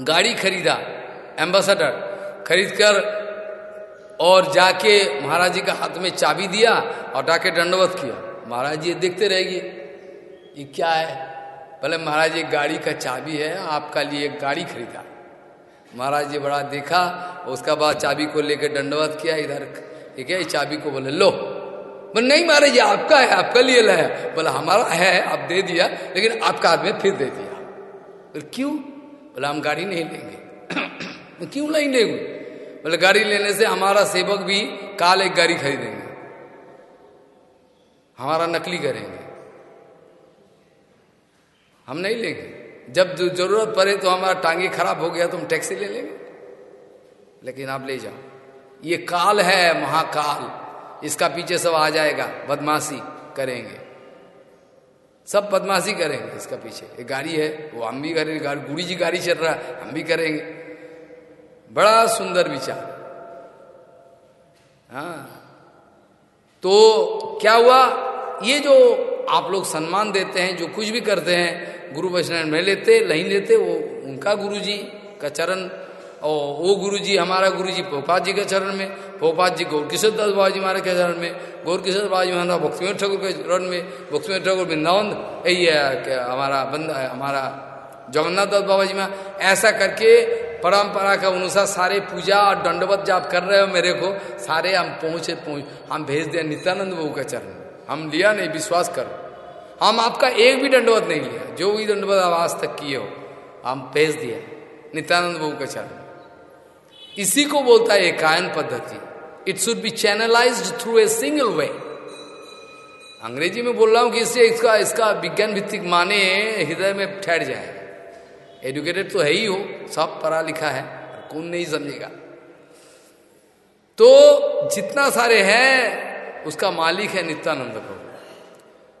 गाड़ी खरीदा एम्बेसडर खरीद कर और जाके महाराज जी का हाथ में चाबी दिया और जाके दंडवत किया। महाराज जी देखते रहेगी ये क्या है? पहले महाराज जी गाड़ी का चाबी है, आपका लिए गाड़ी खरीदा। महाराज जी बड़ा देखा, उसका बाद चाबी को लेकर दंडवत किया इधर। ठीक है चाबी को बोले, लो। बोले, नहीं महाराज जी आपका है, आपका लिए लाया बोला, हमारा है, आप दे दिया, लेकिन आपका हाथ में फिर दे दिया। बोले, क्यों? बोला, हम गाड़ी नहीं लेंगे। क्यों नहीं लेंगे? बोले गाड़ी लेने से हमारा सेवक भी काल एक गाड़ी खरीदेंगे। हमारा नकली करेंगे। हम नहीं लेंगे। जब ज़रूरत पड़े तो हमारा टांगे खराब हो गया तो हम टैक्सी ले लेंगे। लेकिन आप ले जाओ। ये काल है महाकाल। इसका पीछे सब आ जाएगा। बदमाशी करेंगे। सब बदमाशी करेंगे इसका पीछे। एक गाड़ी है, वो हम भी करेंगे। गाड़ी गुड़ी जी गाड़ी चल रहा है, हम भी करेंगे। बड़ा सुंदर विचार। हाँ। तो क्या हुआ? ये जो आप लोग सम्मान देते हैं, जो कुछ भी करते हैं, गुरु वैष्णव नहीं लेते नहीं लेते, वो उनका गुरु जी का चरण, और वो गुरु जी हमारा गुरु जी भोपाल जी के चरण में, भोपाल जी गौर किशोर दास बाबा जी महाराज के चरण में गौर किशोर बाबा जी हमारा भक्तिमेंद्र ठाकुर के चरण में भक्तिमेंद्र ठाकुर वृंदावन यही है हमारा बंदा, हमारा जगन्नाथ दास बाबा जी में ऐसा करके परंपरा के अनुसार सारे पूजा और दंडवत जाप कर रहे हो मेरे को। सारे हम पहुँचे, पहुँच। हम भेज दिया नित्यानंद बाबू का चरण। हम लिया नहीं, विश्वास करो। हम आपका एक भी दंडवत नहीं लिया। जो भी दंडवत आवाज़ तक किए हो, हम भेज दिया नित्यानंद बाबू का चरण। इसी को बोलता है एकायन पद्धति। It should be channelise through a single way अंग्रेज़ी में बोल रहा हूँ कि इससे इसका इसका विज्ञान भित्तिक माने हृदय में ठहर जाए। एजुकेटेड तो है ही हो, सब पढ़ा लिखा है कौन नहीं समझेगा। तो जितना सारे हैं, उसका मालिक है नित्यानंद प्रभु।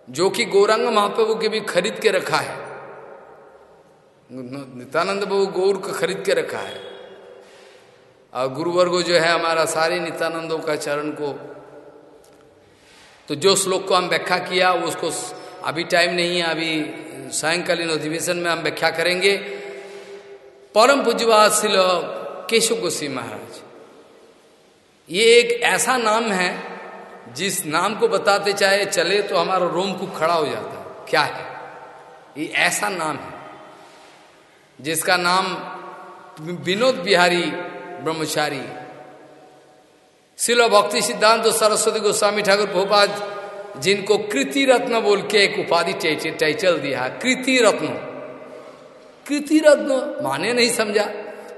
जो कि गौरंग महाप्रभु के भी खरीद के रखा है। नित्यानंद प्रभु गौर को खरीद के रखा है। और गुरुवर्ग जो है, हमारा सारे नित्यानंदों का चरण को तो जो श्लोक को हम व्याख्या किया उसको अभी टाइम नहीं है, अभी सायंकालीन अधिवेशन में हम व्याख्या करेंगे। परम पूज्यवाद शिल केशव गोस्वी महाराज। ये एक ऐसा नाम है, जिस नाम को बताते चाहे चले तो हमारा रोम को खड़ा हो जाता है। क्या है? ये ऐसा नाम है, जिसका नाम विनोद बिहारी ब्रह्मचारी। शिलो भक्ति सिद्धांत सरस्वती गोस्वामी ठाकुर भोपाल जिनको कृति रत्न बोल के एक उपाधि टाइटल दिया कृति रत्न कृति रत्न माने नहीं समझा।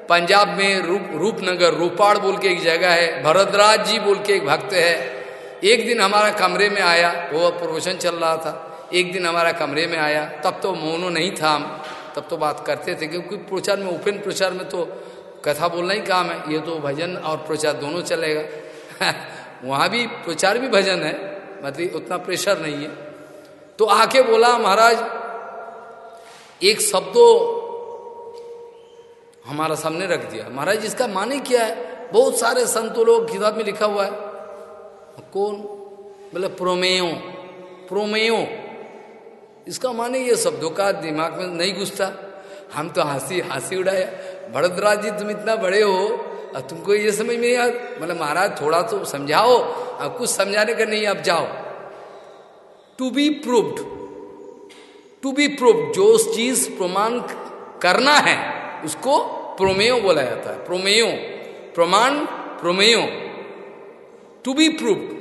पंजाब में रूप, रूपनगर, रूपाड़ बोल के एक जगह है भरतराज जी बोल के एक भक्त है। एक दिन हमारा कमरे में आया, वो प्रवचन चल रहा था। एक दिन हमारा कमरे में आया, तब तो मोनो नहीं था हम, तब तो बात करते थे, क्योंकि प्रचार में ओपन प्रचार में तो कथा बोलना ही काम है। ये तो भजन और प्रचार दोनों चलेगा। वहाँ भी प्रचार भी भजन है। मतलब उतना प्रेशर नहीं है। तो आके बोला, महाराज, एक शब्दों हमारा सामने रख दिया। महाराज, इसका माने क्या है? बहुत सारे संतो लोग किताब में लिखा हुआ है। कौन? बोले, प्रोमेयो। प्रोमेयो। इसका माने ये शब्दों का दिमाग में नहीं घुसता। हम तो हँसी हँसी उड़ाया। भरतराज जी, तुम इतना बड़े हो। और तुमको ये समझ में यार मतलब महाराज, थोड़ा तो समझाओ। अब कुछ समझाने का नहीं, अब जाओ। To be proved to be proved जो चीज़ प्रमाण करना है, उसको प्रोमेयो बोला जाता है। प्रोमेयो, प्रमाण प्रोमेयो। टू बी प्रूव्ड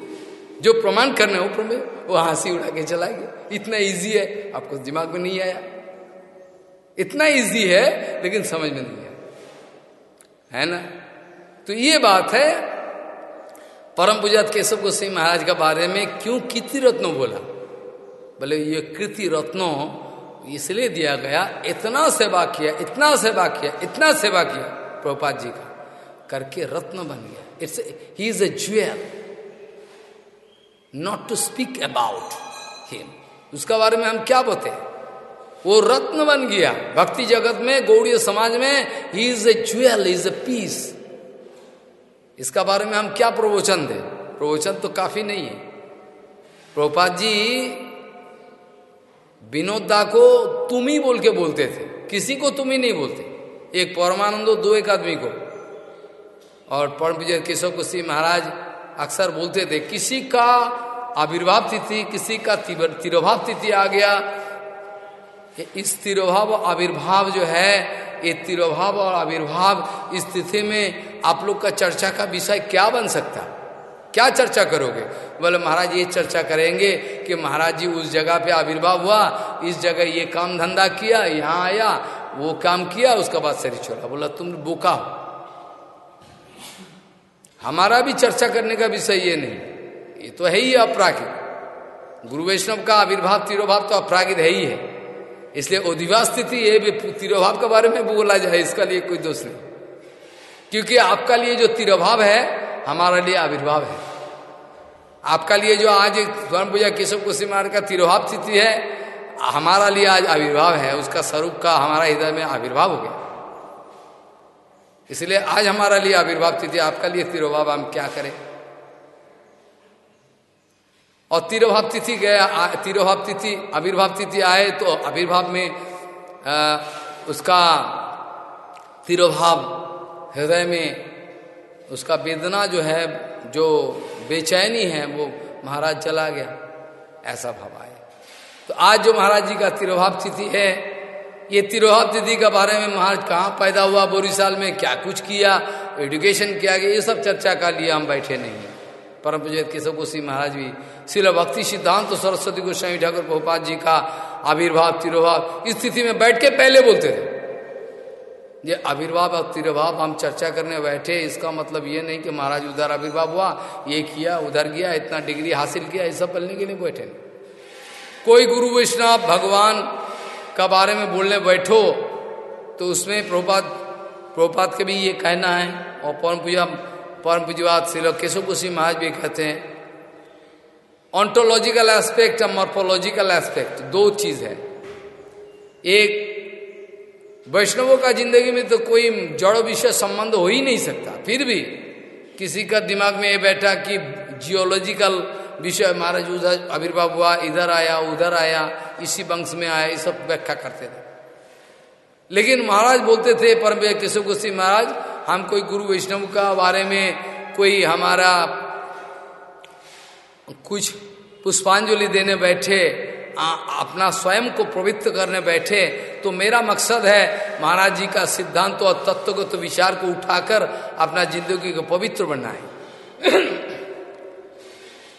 जो प्रमाण करना है प्रोमेयो, वो हँसी उड़ा के चला गया। इतना इजी है, आपको दिमाग में नहीं आया। इतना इजी है, लेकिन समझ में नहीं आया। है ना? तो ये बात है, परम पूजात केशव गोस्वी महाराज के बारे में क्यों कीर्ति रत्नों बोला? बोले, ये कृति रत्नों इसलिए दिया गया, इतना सेवा किया, इतना सेवा किया, इतना सेवा किया, प्रभुपाद जी का, करके रत्न बन गया। It's he is a jewel not to speak about him उसका बारे में हम क्या बोते वो रत्न बन गया। भक्ति जगत में, गौड़ीय समाज में he is a jewel is a piece इसका बारे में हम क्या प्रवचन दे? प्रवचन तो काफ़ी नहीं है। प्रभुपाद जी विनोदा को तुम ही बोल के बोलते थे। किसी को तुम ही नहीं बोलते। एक परमानंद दो एक आदमी को। और परम विजय केशव कुशी महाराज अक्सर बोलते थे, किसी का आविर्भाव तिथि, किसी का तिरोभाव तिथि आ गया। इस तिरोभाव आविर्भाव जो है, ये तिरोभाव और आविर्भाव इस तिथि में आप लोग का चर्चा का विषय क्या बन सकता? क्या चर्चा करोगे? बोले, महाराज, ये चर्चा करेंगे कि महाराज जी उस जगह पे आविर्भाव हुआ, इस जगह ये काम धंधा किया, यहाँ आया, वो काम किया, उसके बाद शरीर छोड़ा। बोला, तुम बोका हो। हमारा भी चर्चा करने का विषय ये नहीं। ये तो है ही अपराकित गुरु वैष्णव का आविर्भाव, तिरोभाव तो अपराकित है ही है। इसलिए अधिवास स्थिति, ये भी तिरोभाव के बारे में बोला जाए, इसका लिए कोई दोष नहीं। क्योंकि आपका लिए जो तिरोभाव है हमारा लिए आविर्भाव है। आपका लिए जो आज स्वर्ण पूजा केशव कुशिमार का तिरोभाव स्थिति है हमारा लिए आज आविर्भाव है उसका स्वरूप का हमारा हृदय में आविर्भाव हो गया। इसलिए आज हमारा लिए आविर्भाव तिथि आपका लिए तिरोभाव हम क्या करें? और तिरोभाव तिथि गया तिरोभाव तिथि आविर्भाव तिथि आए तो आविर्भाव में आ, उसका तिरोभाव हृदय में उसका वेदना जो है, जो बेचैनी है, वो महाराज चला गया। ऐसा भाव आए तो आज जो महाराज जी का तिरोभाव तिथि है, ये तिरोहा तिथि के बारे में महाराज कहाँ पैदा हुआ, बोरीसाल में क्या कुछ किया, एडुकेशन किया गया ये सब चर्चा का लिए, हम बैठे नहीं हैं। परम पूजित केशव गोस्वी महाराज भी शिल भक्ति सिद्धांत तो सरस्वती गोस्वामी ठाकुर भोपाल जी का आविर्भाव, तिरुभाव, इस स्थिति में बैठ के पहले बोलते थे। ये आविर्भाव और तिरभाव हम चर्चा करने बैठे, इसका मतलब ये नहीं कि महाराज उधर आविर्भाव हुआ, ये किया, उधर गया, इतना डिग्री हासिल किया, ये सब बोलने के लिए बैठे। कोई गुरु वैष्णव, भगवान का बारे में बोलने बैठो तो उसमें प्रभुपात प्रभुपात के भी ये कहना है, और परम पूजा, परम पूजवाद श्री केशव कुशी महाराज भी कहते हैं। ऑन्टोलॉजिकल एस्पेक्ट और मॉर्फोलॉजिकल एस्पेक्ट दो चीज़ है। एक वैष्णवों का ज़िंदगी में तो कोई जड़ विषय संबंध हो ही नहीं सकता। फिर भी किसी का दिमाग में ये बैठा कि जियोलॉजिकल विषय, महाराज उधर आविर्भाव हुआ, इधर आया, उधर आया, इसी वंश में आया, ये सब व्याख्या करते थे। लेकिन महाराज बोलते थे, परम केशव गोस्वी महाराज, हम कोई गुरु वैष्णव का बारे में कोई हमारा कुछ पुष्पांजलि देने बैठे आ, अपना स्वयं को पवित्र करने बैठे तो मेरा मकसद है महाराज जी का सिद्धांत और तत्वगत तो विचार को उठाकर अपना ज़िंदगी को पवित्र बनाए।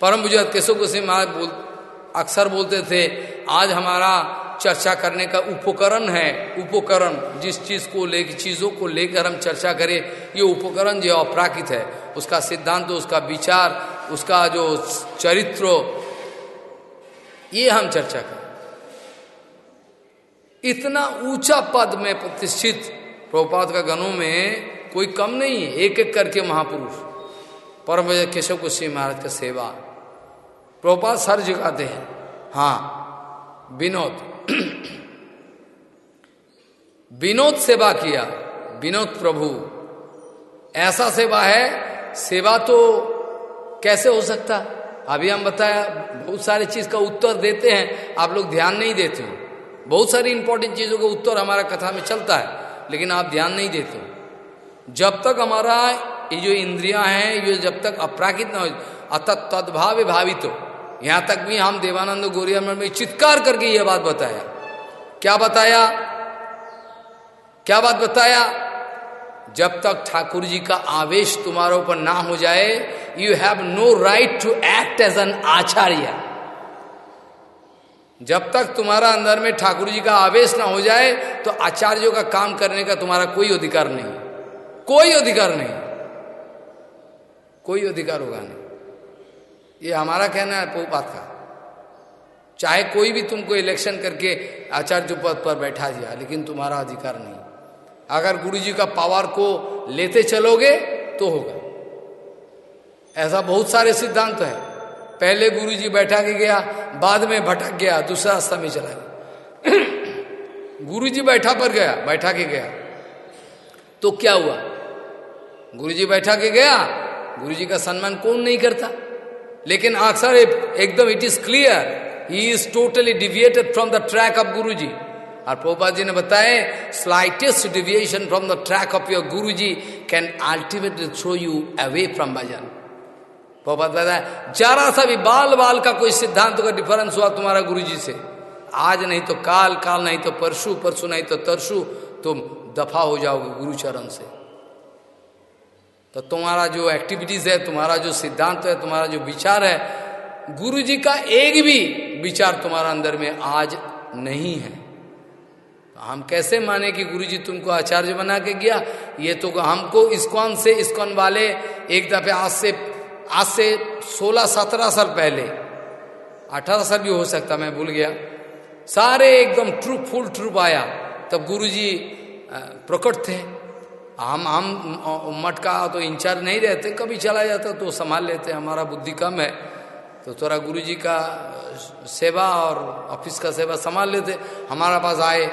परम बुज़ुर्ग केशव गोस्वी महाराज बोल अक्सर बोलते थे आज हमारा चर्चा करने का उपकरण है उपकरण जिस चीज़ को ले चीज़ों को लेकर हम चर्चा करें ये उपकरण जो अपराकित है। उसका सिद्धांत उसका विचार उसका जो चरित्र ये हम चर्चा करें इतना ऊँचा पद में प्रतिष्ठित प्रभुपात का गणों में कोई कम नहीं है। एक एक करके महापुरुष परम केशव कुशी महाराज का सेवा। प्रभुपात सर झुकाते हैं। हाँ विनोद। विनोद सेवा किया। विनोद प्रभु। ऐसा सेवा है, सेवा तो कैसे हो सकता? अभी हम बताया, बहुत सारे चीज़ का उत्तर देते हैं, आप लोग ध्यान नहीं देते हो। बहुत सारी इंपॉर्टेंट चीज़ों का उत्तर हमारा कथा में चलता है, लेकिन आप ध्यान नहीं देते हो। जब तक हमारा ये जो इंद्रियाँ हैं, ये जब तक अपराकित न हो, अतः तद्भाव भावित। हो यहाँ तक भी हम देवानंद गोरिया में चित्कार करके यह बात बताया। क्या बताया? क्या बात बताया? जब तक ठाकुर जी का आवेश तुम्हारे ऊपर ना हो जाए you have no right to act as an acharya. जब तक तुम्हारा अंदर में ठाकुर जी का आवेश ना हो जाए तो आचार्यों का काम करने का तुम्हारा कोई अधिकार नहीं। कोई अधिकार नहीं। कोई अधिकार होगा नहीं। ये हमारा कहना है पोपात का। चाहे कोई भी तुमको इलेक्शन करके आचार्य पद पर बैठा दिया, लेकिन तुम्हारा अधिकार नहीं। अगर गुरु जी का पावर को लेते चलोगे तो होगा। ऐसा बहुत सारे सिद्धांत है। पहले गुरु जी बैठा के गया, बाद में भटक गया, दूसरा रास्ता में चला गया। गुरु जी बैठा पर गया बैठा के गया। तो क्या हुआ? गुरु जी बैठा के गया गुरु जी का सम्मान कौन नहीं करता? लेकिन अक्सर एकदम it is clear he is totally deviated from the track of guru ji और पोपा जी ने बताए slightest deviation from the track of your guru ji can ultimately throw you away from bhajan पोपा बताया जरा सा भी बाल बाल का कोई सिद्धांत का डिफरेंस हुआ तुम्हारा गुरु जी से? आज नहीं तो काल काल नहीं तो परसु परसु नहीं तो तरसु, तुम दफ़ा हो जाओगे गुरु चरण से। तो तुम्हारा जो एक्टिविटीज़ है, तुम्हारा जो सिद्धांत है, तुम्हारा जो विचार है गुरु जी का एक भी विचार तुम्हारा अंदर में आज नहीं है। हम कैसे माने कि गुरु जी तुमको आचार्य बना के गया? ये तो हमको इस्कॉन से इस्कॉन वाले एक दफे आज से आज से सोलह सत्रह साल पहले, अठारह साल भी हो सकता, मैं भूल गया। सारे एकदम ट्रुप फुल ट्रुप आया। तब गुरु जी प्रकट थे। हम हम मठ का तो इंचार्ज नहीं रहते, कभी चला जाता तो संभाल लेते, हमारा बुद्धि कम है। तो थोड़ा गुरु जी का सेवा और ऑफ़िस का सेवा संभाल लेते। हमारा पास आए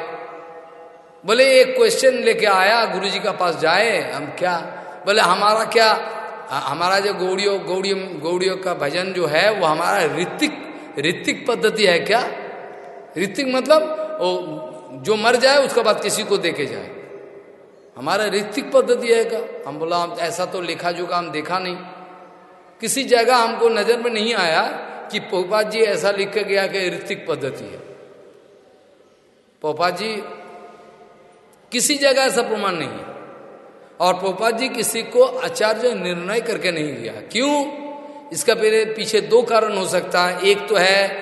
बोले एक क्वेश्चन लेके आया गुरु जी का पास जाए, हम क्या? बोले हमारा क्या? हमारा जो गौड़ियों गौड़ियों गौड़ियों का भजन जो है, वो हमारा ऋतिक ऋतिक पद्धति है क्या? ऋतिक मतलब वो जो मर जाए, उसके बाद किसी को देखे जाए। हमारा ऋतिक पद्धति है क्या? हम बोला, हम, ऐसा तो लिखा जो हम देखा नहीं। किसी जगह हमको नज़र में नहीं आया कि पोपा जी ऐसा लिख के गया कि ऋतिक पद्धति है। पोपा जी किसी जगह ऐसा प्रमाण नहीं है। और प्रोपात जी किसी को आचार्य निर्णय करके नहीं दिया क्यों? इसका पीछे दो कारण हो सकता है। एक तो है,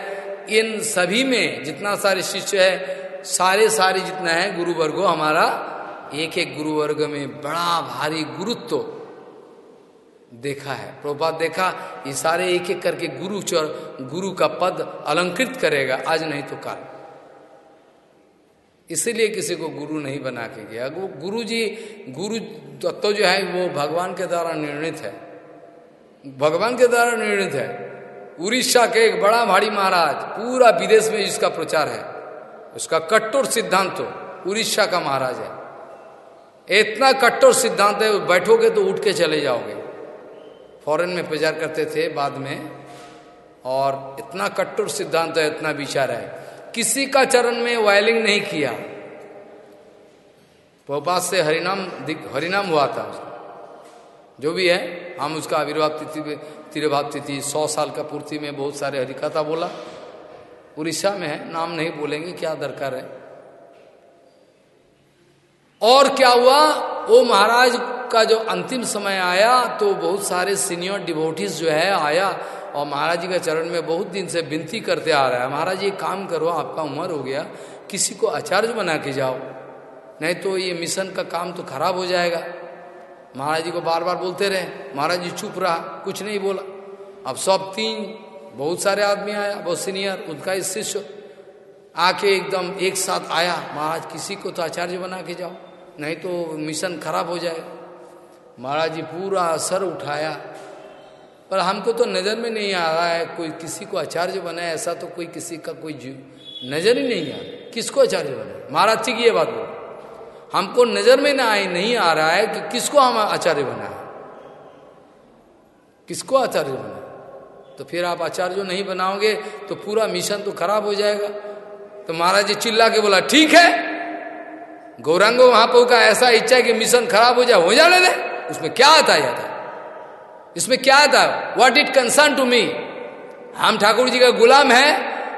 इन सभी में जितना सारे शिष्य है, सारे सारे जितना है गुरु वर्गो हमारा एक एक गुरु वर्ग में बड़ा भारी गुरुत्व देखा है। प्रभुपात देखा, ये सारे एक एक करके गुरु चर, गुरु का पद अलंकृत करेगा। आज नहीं तो कल। इसीलिए किसी को गुरु नहीं बना के गया। वो गुरु जी गुरु तत्व जो है, वो भगवान के द्वारा निर्णित है। भगवान के द्वारा निर्णित है। उड़ीसा के एक बड़ा भारी महाराज, पूरा विदेश में इसका प्रचार है। उसका कट्टोर सिद्धांत तो उड़ीसा का महाराज है। इतना कट्टोर सिद्धांत है, बैठोगे तो उठ के चले जाओगे। फॉरेन में प्रचार करते थे बाद में, और इतना कट्टोर सिद्धांत है, इतना विचार है। किसी का चरण में वायलिंग नहीं किया। भोपाल से हरिनाम हरिनाम हुआ था जो भी है, हम उसका आविर्भाव तिथि तिरुभाव तिथि, सौ साल का पूर्ति में बहुत सारे हरिकथा बोला। उड़ीसा में है, नाम नहीं बोलेंगे, क्या दरकार है? और क्या हुआ? वो महाराज का जो अंतिम समय आया तो बहुत सारे सीनियर डिवोटिस जो है, आया। और महाराज जी के चरण में बहुत दिन से विनती करते आ रहा है, महाराज ये काम करो, आपका उम्र हो गया, किसी को आचार्य बना के जाओ, नहीं तो ये मिशन का काम तो खराब हो जाएगा। महाराज जी को बार बार बोलते रहे, महाराज जी चुप रहा, कुछ नहीं बोला। अब सब तीन, बहुत सारे आदमी आया, बहुत सीनियर, उनका इस शिष्य, आके एकदम एक साथ आया, महाराज किसी को तो आचार्य बना के जाओ, नहीं तो मिशन खराब हो जाएगा महाराज जी पूरा सर उठाया पर हमको तो नज़र में नहीं आ रहा है कोई किसी को आचार्य बनाए ऐसा तो कोई किसी का कोई जीव, नज़र ही नहीं आ किसको आचार्य बनाए महाराज ठीक ये बात बोल। हमको नज़र में ना आए, नहीं आ रहा है कि किसको हम आचार्य बनाए किसको आचार्य बनाए तो फिर आप आचार्य जो नहीं बनाओगे तो पूरा मिशन तो खराब हो जाएगा। तो महाराज जी चिल्ला के बोला, ठीक है, गौरांगो महाप्रभु का ऐसा इच्छा है कि मिशन खराब हो जाए, हो जाने दे। उसमें क्या आता था इसमें क्या आता what it concern to me हम ठाकुर जी का गुलाम है,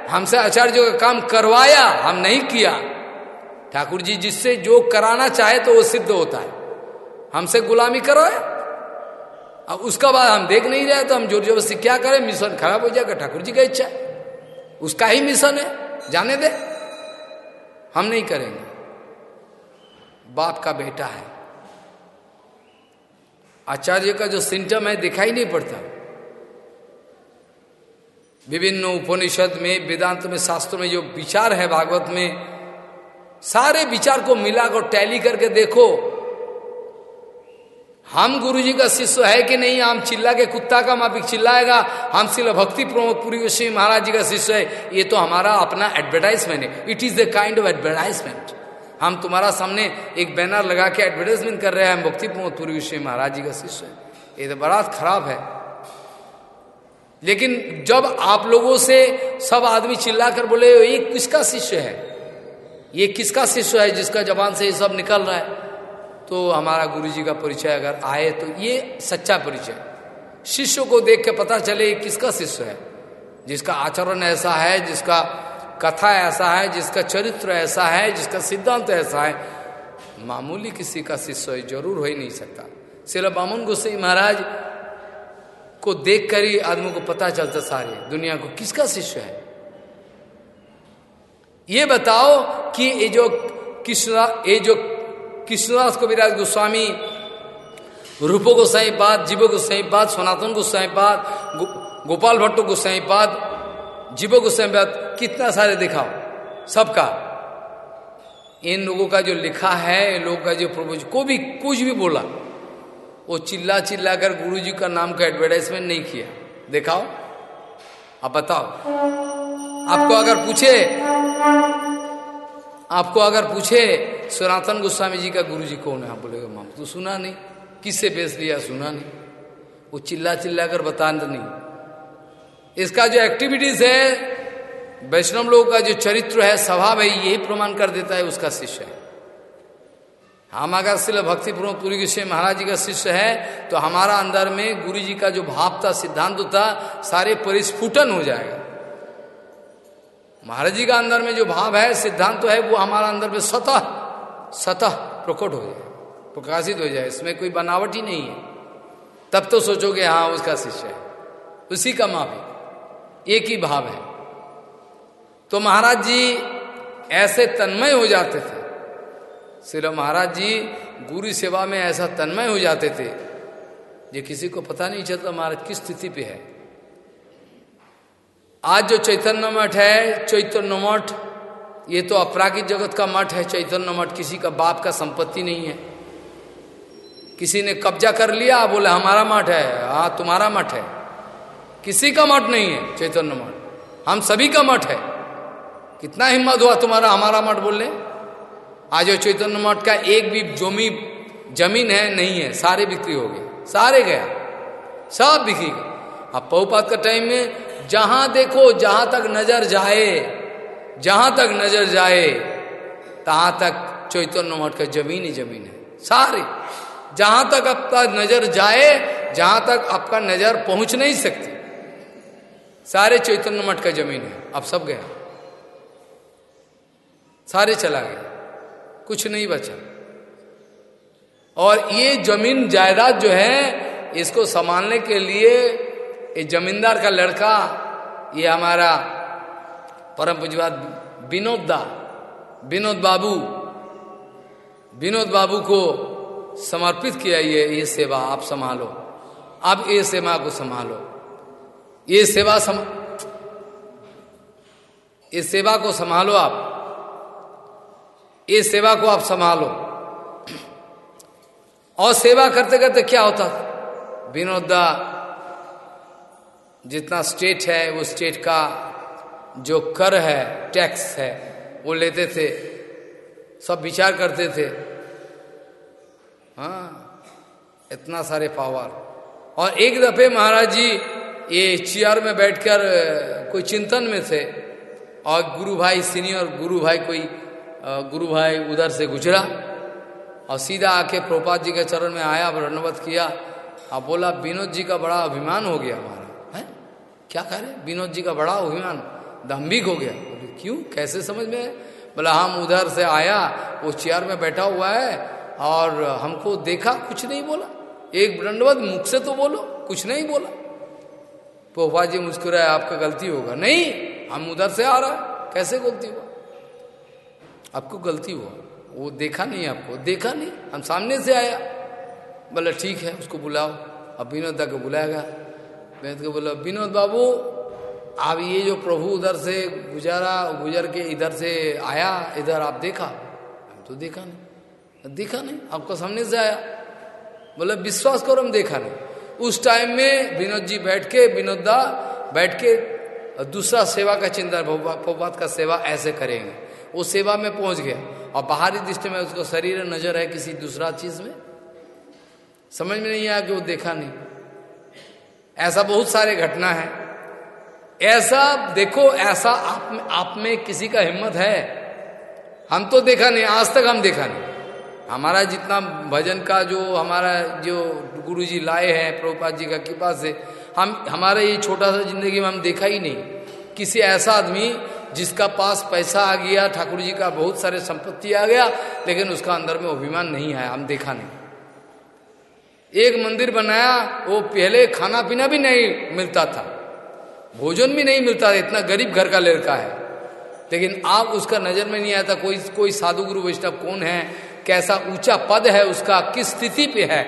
हमसे आचार्य का काम करवाया, हम नहीं किया। ठाकुर जी जिससे जो कराना चाहे तो वो सिद्ध होता है। हमसे गुलामी करवाए। अब उसका बाद हम देख नहीं रहे तो हम ज़ोर ज़बरदस्ती क्या करें? मिशन खराब हो जाएगा, ठाकुर जी का इच्छा है। उसका ही मिशन है। जाने दे। हम नहीं करेंगे। बाप का बेटा है। आचार्य का जो सिम्टम है, दिखाई नहीं पड़ता। विभिन्न उपनिषद में, वेदांत में, शास्त्र में जो विचार है भागवत में, सारे विचार को मिलाकर टैली करके देखो, हम गुरु जी का शिष्य है कि नहीं? हम चिल्ला के कुत्ता का मापिक चिल्लाएगा। हम सिर्फ़ भक्ति प्रमोद पूरी महाराज जी का शिष्य है। ये तो हमारा अपना एडवर्टाइजमेंट है। It is the kind of advertisement हम तुम्हारा सामने एक बैनर लगा के एडवर्टाइजमेंट कर रहे हैं हम भक्ति पूरी विषय महाराज जी का शिष्य। ये तो बड़ा खराब है। लेकिन जब आप लोगों से सब आदमी चिल्ला कर बोले, ये किसका शिष्य है? ये किसका शिष्य है जिसका जबान से ये सब निकल रहा है? तो हमारा गुरु जी का परिचय अगर आए तो ये सच्चा परिचय। शिष्य को देख के पता चले किसका शिष्य है? जिसका आचरण ऐसा है, जिसका कथा ऐसा है जिसका चरित्र ऐसा है जिसका सिद्धांत ऐसा है। मामूली किसी का शिष्य ज़रूर हो ही नहीं सकता। सिर्फ़ बामुन गोसाई महाराज को देख कर ही आदमी को पता चलता सारे दुनिया को किसका शिष्य है? ये बताओ कि ये जो कृष्णा ये जो कृष्णदास कविराज गोस्वामी रूपो गोसाई पाद जीवो गोसाई पाद सनातन गोसाई पाद गो, गोपाल भट्टो गोसाई पाद जीवो गोस्वामी कितना सारे दिखाओ, सबका। इन लोगों का जो लिखा है, इन लोगों का जो प्रभु को भी कुछ भी बोला, वो चिल्ला चिल्ला कर गुरु जी का नाम का एडवर्टाइजमेंट नहीं किया। दिखाओ, आप बताओ। आपको अगर पूछे, आपको अगर पूछे, सनातन गोस्वामी जी का गुरु जी कौन है? बोलेगा, माम तो सुना नहीं। किससे बेच लिया? सुना नहीं। वो चिल्ला चिल्ला कर बता नहीं। इसका जो एक्टिविटीज़ है वैष्णव लोगों का जो चरित्र है स्वभाव है यही प्रमाण कर देता है उसका शिष्य है। हम अगर सिर्फ़ भक्तिपूर्ण पूरी महाराज जी का शिष्य है तो हमारा अंदर में गुरु जी का जो भाव था, सिद्धांत था, सारे परिस्फुटन हो जाएगा। महाराज जी का अंदर में जो भाव है, सिद्धांत तो है, वो हमारा अंदर में स्वतः सतह प्रकट हो जाए, प्रकाशित हो जाए। इसमें कोई बनावट ही नहीं है। तब तो सोचोगे हाँ उसका शिष्य है। उसी का माफ़ी एक ही भाव है। तो महाराज जी ऐसे तन्मय हो जाते थे। श्री महाराज जी गुरु सेवा में ऐसा तन्मय हो जाते थे जो किसी को पता नहीं चलता महाराज किस स्थिति पे है। आज जो चैतन्य मठ है, चैतन्य मठ, ये तो अपरागिक जगत का मठ है, चैतन्य मठ किसी का बाप का संपत्ति नहीं है। किसी ने कब्जा कर लिया, बोले हमारा मठ है हाँ तुम्हारा मठ है। किसी का मठ नहीं है चैतन्य मठ। हम सभी का मठ है। कितना हिम्मत हुआ तुम्हारा हमारा मठ बोलने? आज वो चैतन्य मठ का एक भी जोमी, ज़मीन है, नहीं है, सारे बिक्री हो गए। सारे गया। सब बिक्री गए। अब पहुपात का टाइम में जहाँ देखो, जहाँ तक नज़र जाए, जहाँ तक नज़र जाए, तहां तक चैतन्य मठ का ज़मीन ही ज़मीन है। सारे। जहाँ तक आपका नज़र जाए, जहाँ तक आपका नज़र पहुँच नहीं सकती, सारे चैतन्य मठ का ज़मीन है। अब सब गया। सारे चला गया कुछ नहीं बचा। और ये ज़मीन जायदाद जो है, इसको संभालने के लिए ये जमींदार का लड़का, ये हमारा परम पूजवाद विनोद दा, विनोद बाबू विनोद बाबू को समर्पित किया ये ये सेवा आप संभालो। आप ये सेवा को संभालो। ये सेवा सम इस सेवा को संभालो आप। इस सेवा को आप संभालो। और सेवा करते करते क्या होता विनोदा जितना स्टेट है, वो स्टेट का जो कर है, टैक्स है, वो लेते थे। सब विचार करते थे। हाँ इतना सारे पावर। और एक दफे महाराज जी, ये चेयर में बैठकर, कोई चिंतन में थे। और गुरु भाई सीनियर गुरु भाई कोई गुरु भाई उधर से गुजरा और सीधा आके प्रोपात जी के चरण में आया धन्यवाद किया। और बोला, विनोद जी का बड़ा अभिमान हो गया हमारा। है? क्या कह रहे विनोद जी का बड़ा अभिमान, दम्भिक हो गया। बोले, क्यों? कैसे समझ में बोला, हम उधर से आया, वो चेयर में बैठा हुआ है और हमको देखा, कुछ नहीं बोला। एक दंडवत मुख से तो बोलो, कुछ नहीं बोला। पोपा जी मुस्कुराए, आपका गलती होगा। नहीं, हम उधर से आ रहा कैसे गलती हुआ आपको गलती हुआ। वो देखा नहीं आपको। देखा नहीं। हम सामने से आया। बोला, ठीक है, उसको बुलाओ। अब विनोद दा को बुलाया गया। विनोद को बोला, विनोद बाबू, आप ये जो प्रभु उधर से गुजारा, गुजर के इधर से आया, इधर आप देखा? हम तो देखा नहीं। देखा नहीं। आपको सामने से आया। बोला, विश्वास करो, हम देखा नहीं। उस टाइम में विनोद जी बैठ के, विनोद दा बैठ के दूसरा सेवा का चिंतन भोपात का सेवा ऐसे करेंगे। वो सेवा में पहुँच गया। और बाहरी दृष्टि में उसको शरीर नज़र है किसी दूसरा चीज़ में। समझ में नहीं आया कि वो देखा नहीं। ऐसा बहुत सारे घटना है। ऐसा देखो ऐसा आप में, आप में किसी का हिम्मत है। हम तो देखा नहीं आज तक हम देखा नहीं। हमारा जितना भजन का जो हमारा जो गुरु जी लाए हैं प्रभुपाद जी का कृपा से हम हमारा ये छोटा सा ज़िंदगी में हम देखा ही नहीं। किसी ऐसा आदमी जिसका पास पैसा आ गया, ठाकुर जी का बहुत सारे संपत्ति आ गया, लेकिन उसका अंदर में अभिमान नहीं आया, हम देखा नहीं। एक मंदिर बनाया, वो पहले खाना पीना भी नहीं मिलता था। भोजन भी नहीं मिलता था, इतना गरीब घर का लड़का है। लेकिन आप उसका नज़र में नहीं आता, कोई कोई साधु गुरु वैष्णव कौन है, कैसा ऊँचा पद है, उसका किस स्थिति पे है,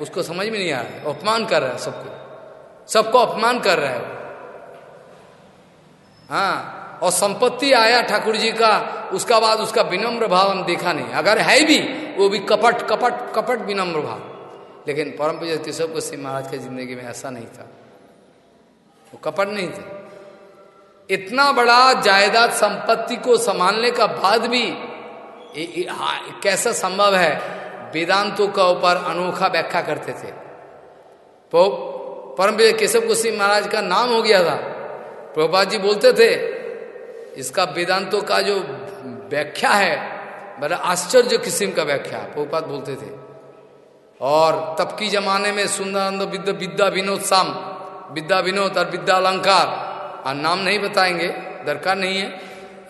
उसको समझ में नहीं आ रहा है। अपमान कर रहा है सबको। सबको अपमान कर रहा है हाँ और संपत्ति आया ठाकुर जी का उसका बाद उसका विनम्र भाव हम देखा नहीं। अगर है भी वो भी कपट कपट कपट विनम्र भाव। लेकिन परम पूजा केशव सिंह महाराज की ज़िंदगी में ऐसा नहीं था। वो कपट नहीं थे। इतना बड़ा जायदाद संपत्ति को संभालने का बाद भी ए, ए, आ, कैसा संभव है? वेदांतों का ऊपर अनोखा व्याख्या करते थे। तो परम केशव गोस्वी महाराज का नाम हो गया था। प्रभुपाद जी बोलते थे इसका वेदांतों का जो व्याख्या है, बड़ा आश्चर्य किस्म का व्याख्या पोपात बोलते थे। और तब की जमाने में सुंदरानंद विद्या विद्या विनोद शाम विद्या विनोद और विद्या अलंकार, और नाम नहीं बताएँगे, दरकार नहीं है।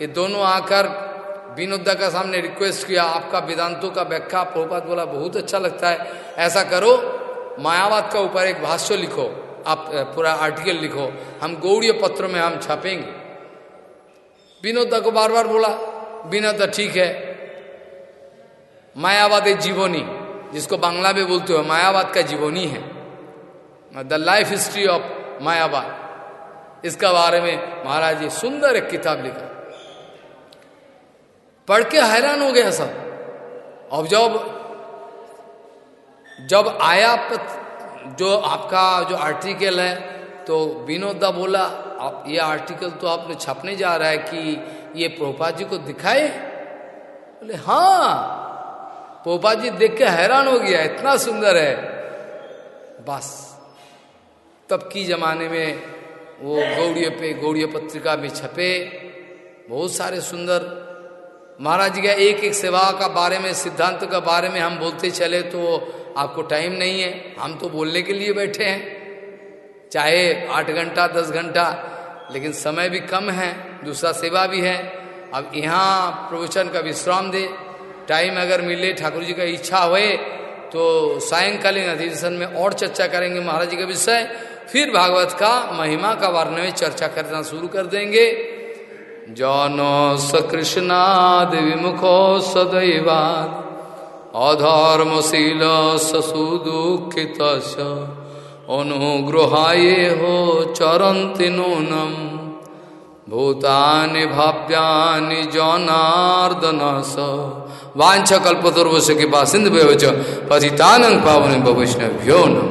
ये दोनों आकर विनोदा का सामने रिक्वेस्ट किया, आपका वेदांतों का व्याख्या प्रभुपात बोला, बहुत अच्छा लगता है। ऐसा करो, मायावाद का ऊपर एक भाष्य लिखो, आप, पूरा आर्टिकल लिखो, हम गौड़ीय पत्र में हम छापेंगे। विनोदा को बार बार बोला, विनोदा ठीक है, मायावाद एक जीवनी, जिसको बांग्ला में बोलते हो, मायावाद का जीवनी है। The life history of Mayavada, इसका बारे में महाराज जी सुंदर एक किताब लिखा। पढ़ के हैरान हो गया सब। अब जब जब आया जो आपका जो आर्टिकल है तो विनोदा बोला आप, ये आर्टिकल तो आपने छपने जा रहा है कि ये प्रोपा जी को दिखाए? बोले हाँ पोपा जी देख के हैरान हो गया, इतना सुंदर है। बस, तब की जमाने में वो गौड़ियों पे, गौड़िय पत्रिका में छपे, बहुत सारे सुंदर। महाराज जी का एक एक सेवा का बारे में, सिद्धांत का बारे में हम बोलते चले तो आपको टाइम नहीं है, हम तो बोलने के लिए बैठे हैं। चाहे आठ घंटा, दस घंटा, लेकिन समय भी कम है, दूसरा सेवा भी है। अब यहाँ प्रवचन का विश्राम दे। टाइम अगर मिले, ठाकुर जी का इच्छा हुए तो सायंकालीन अधिवेशन में और चर्चा करेंगे महाराज जी का विषय। फिर भागवत का महिमा का वर्णन में चर्चा करना शुरू कर देंगे। जन स कृष्णाद विमुखो सदैवाद अधर्मशील ससुदुखित अनुग्रहाय हो चरंति नूनम भूतानि भाव्यानि जनार्दन स वाछ कल्पतुर्वश के पास सिंध पतितानंग पावन वैष्णव्यो नम।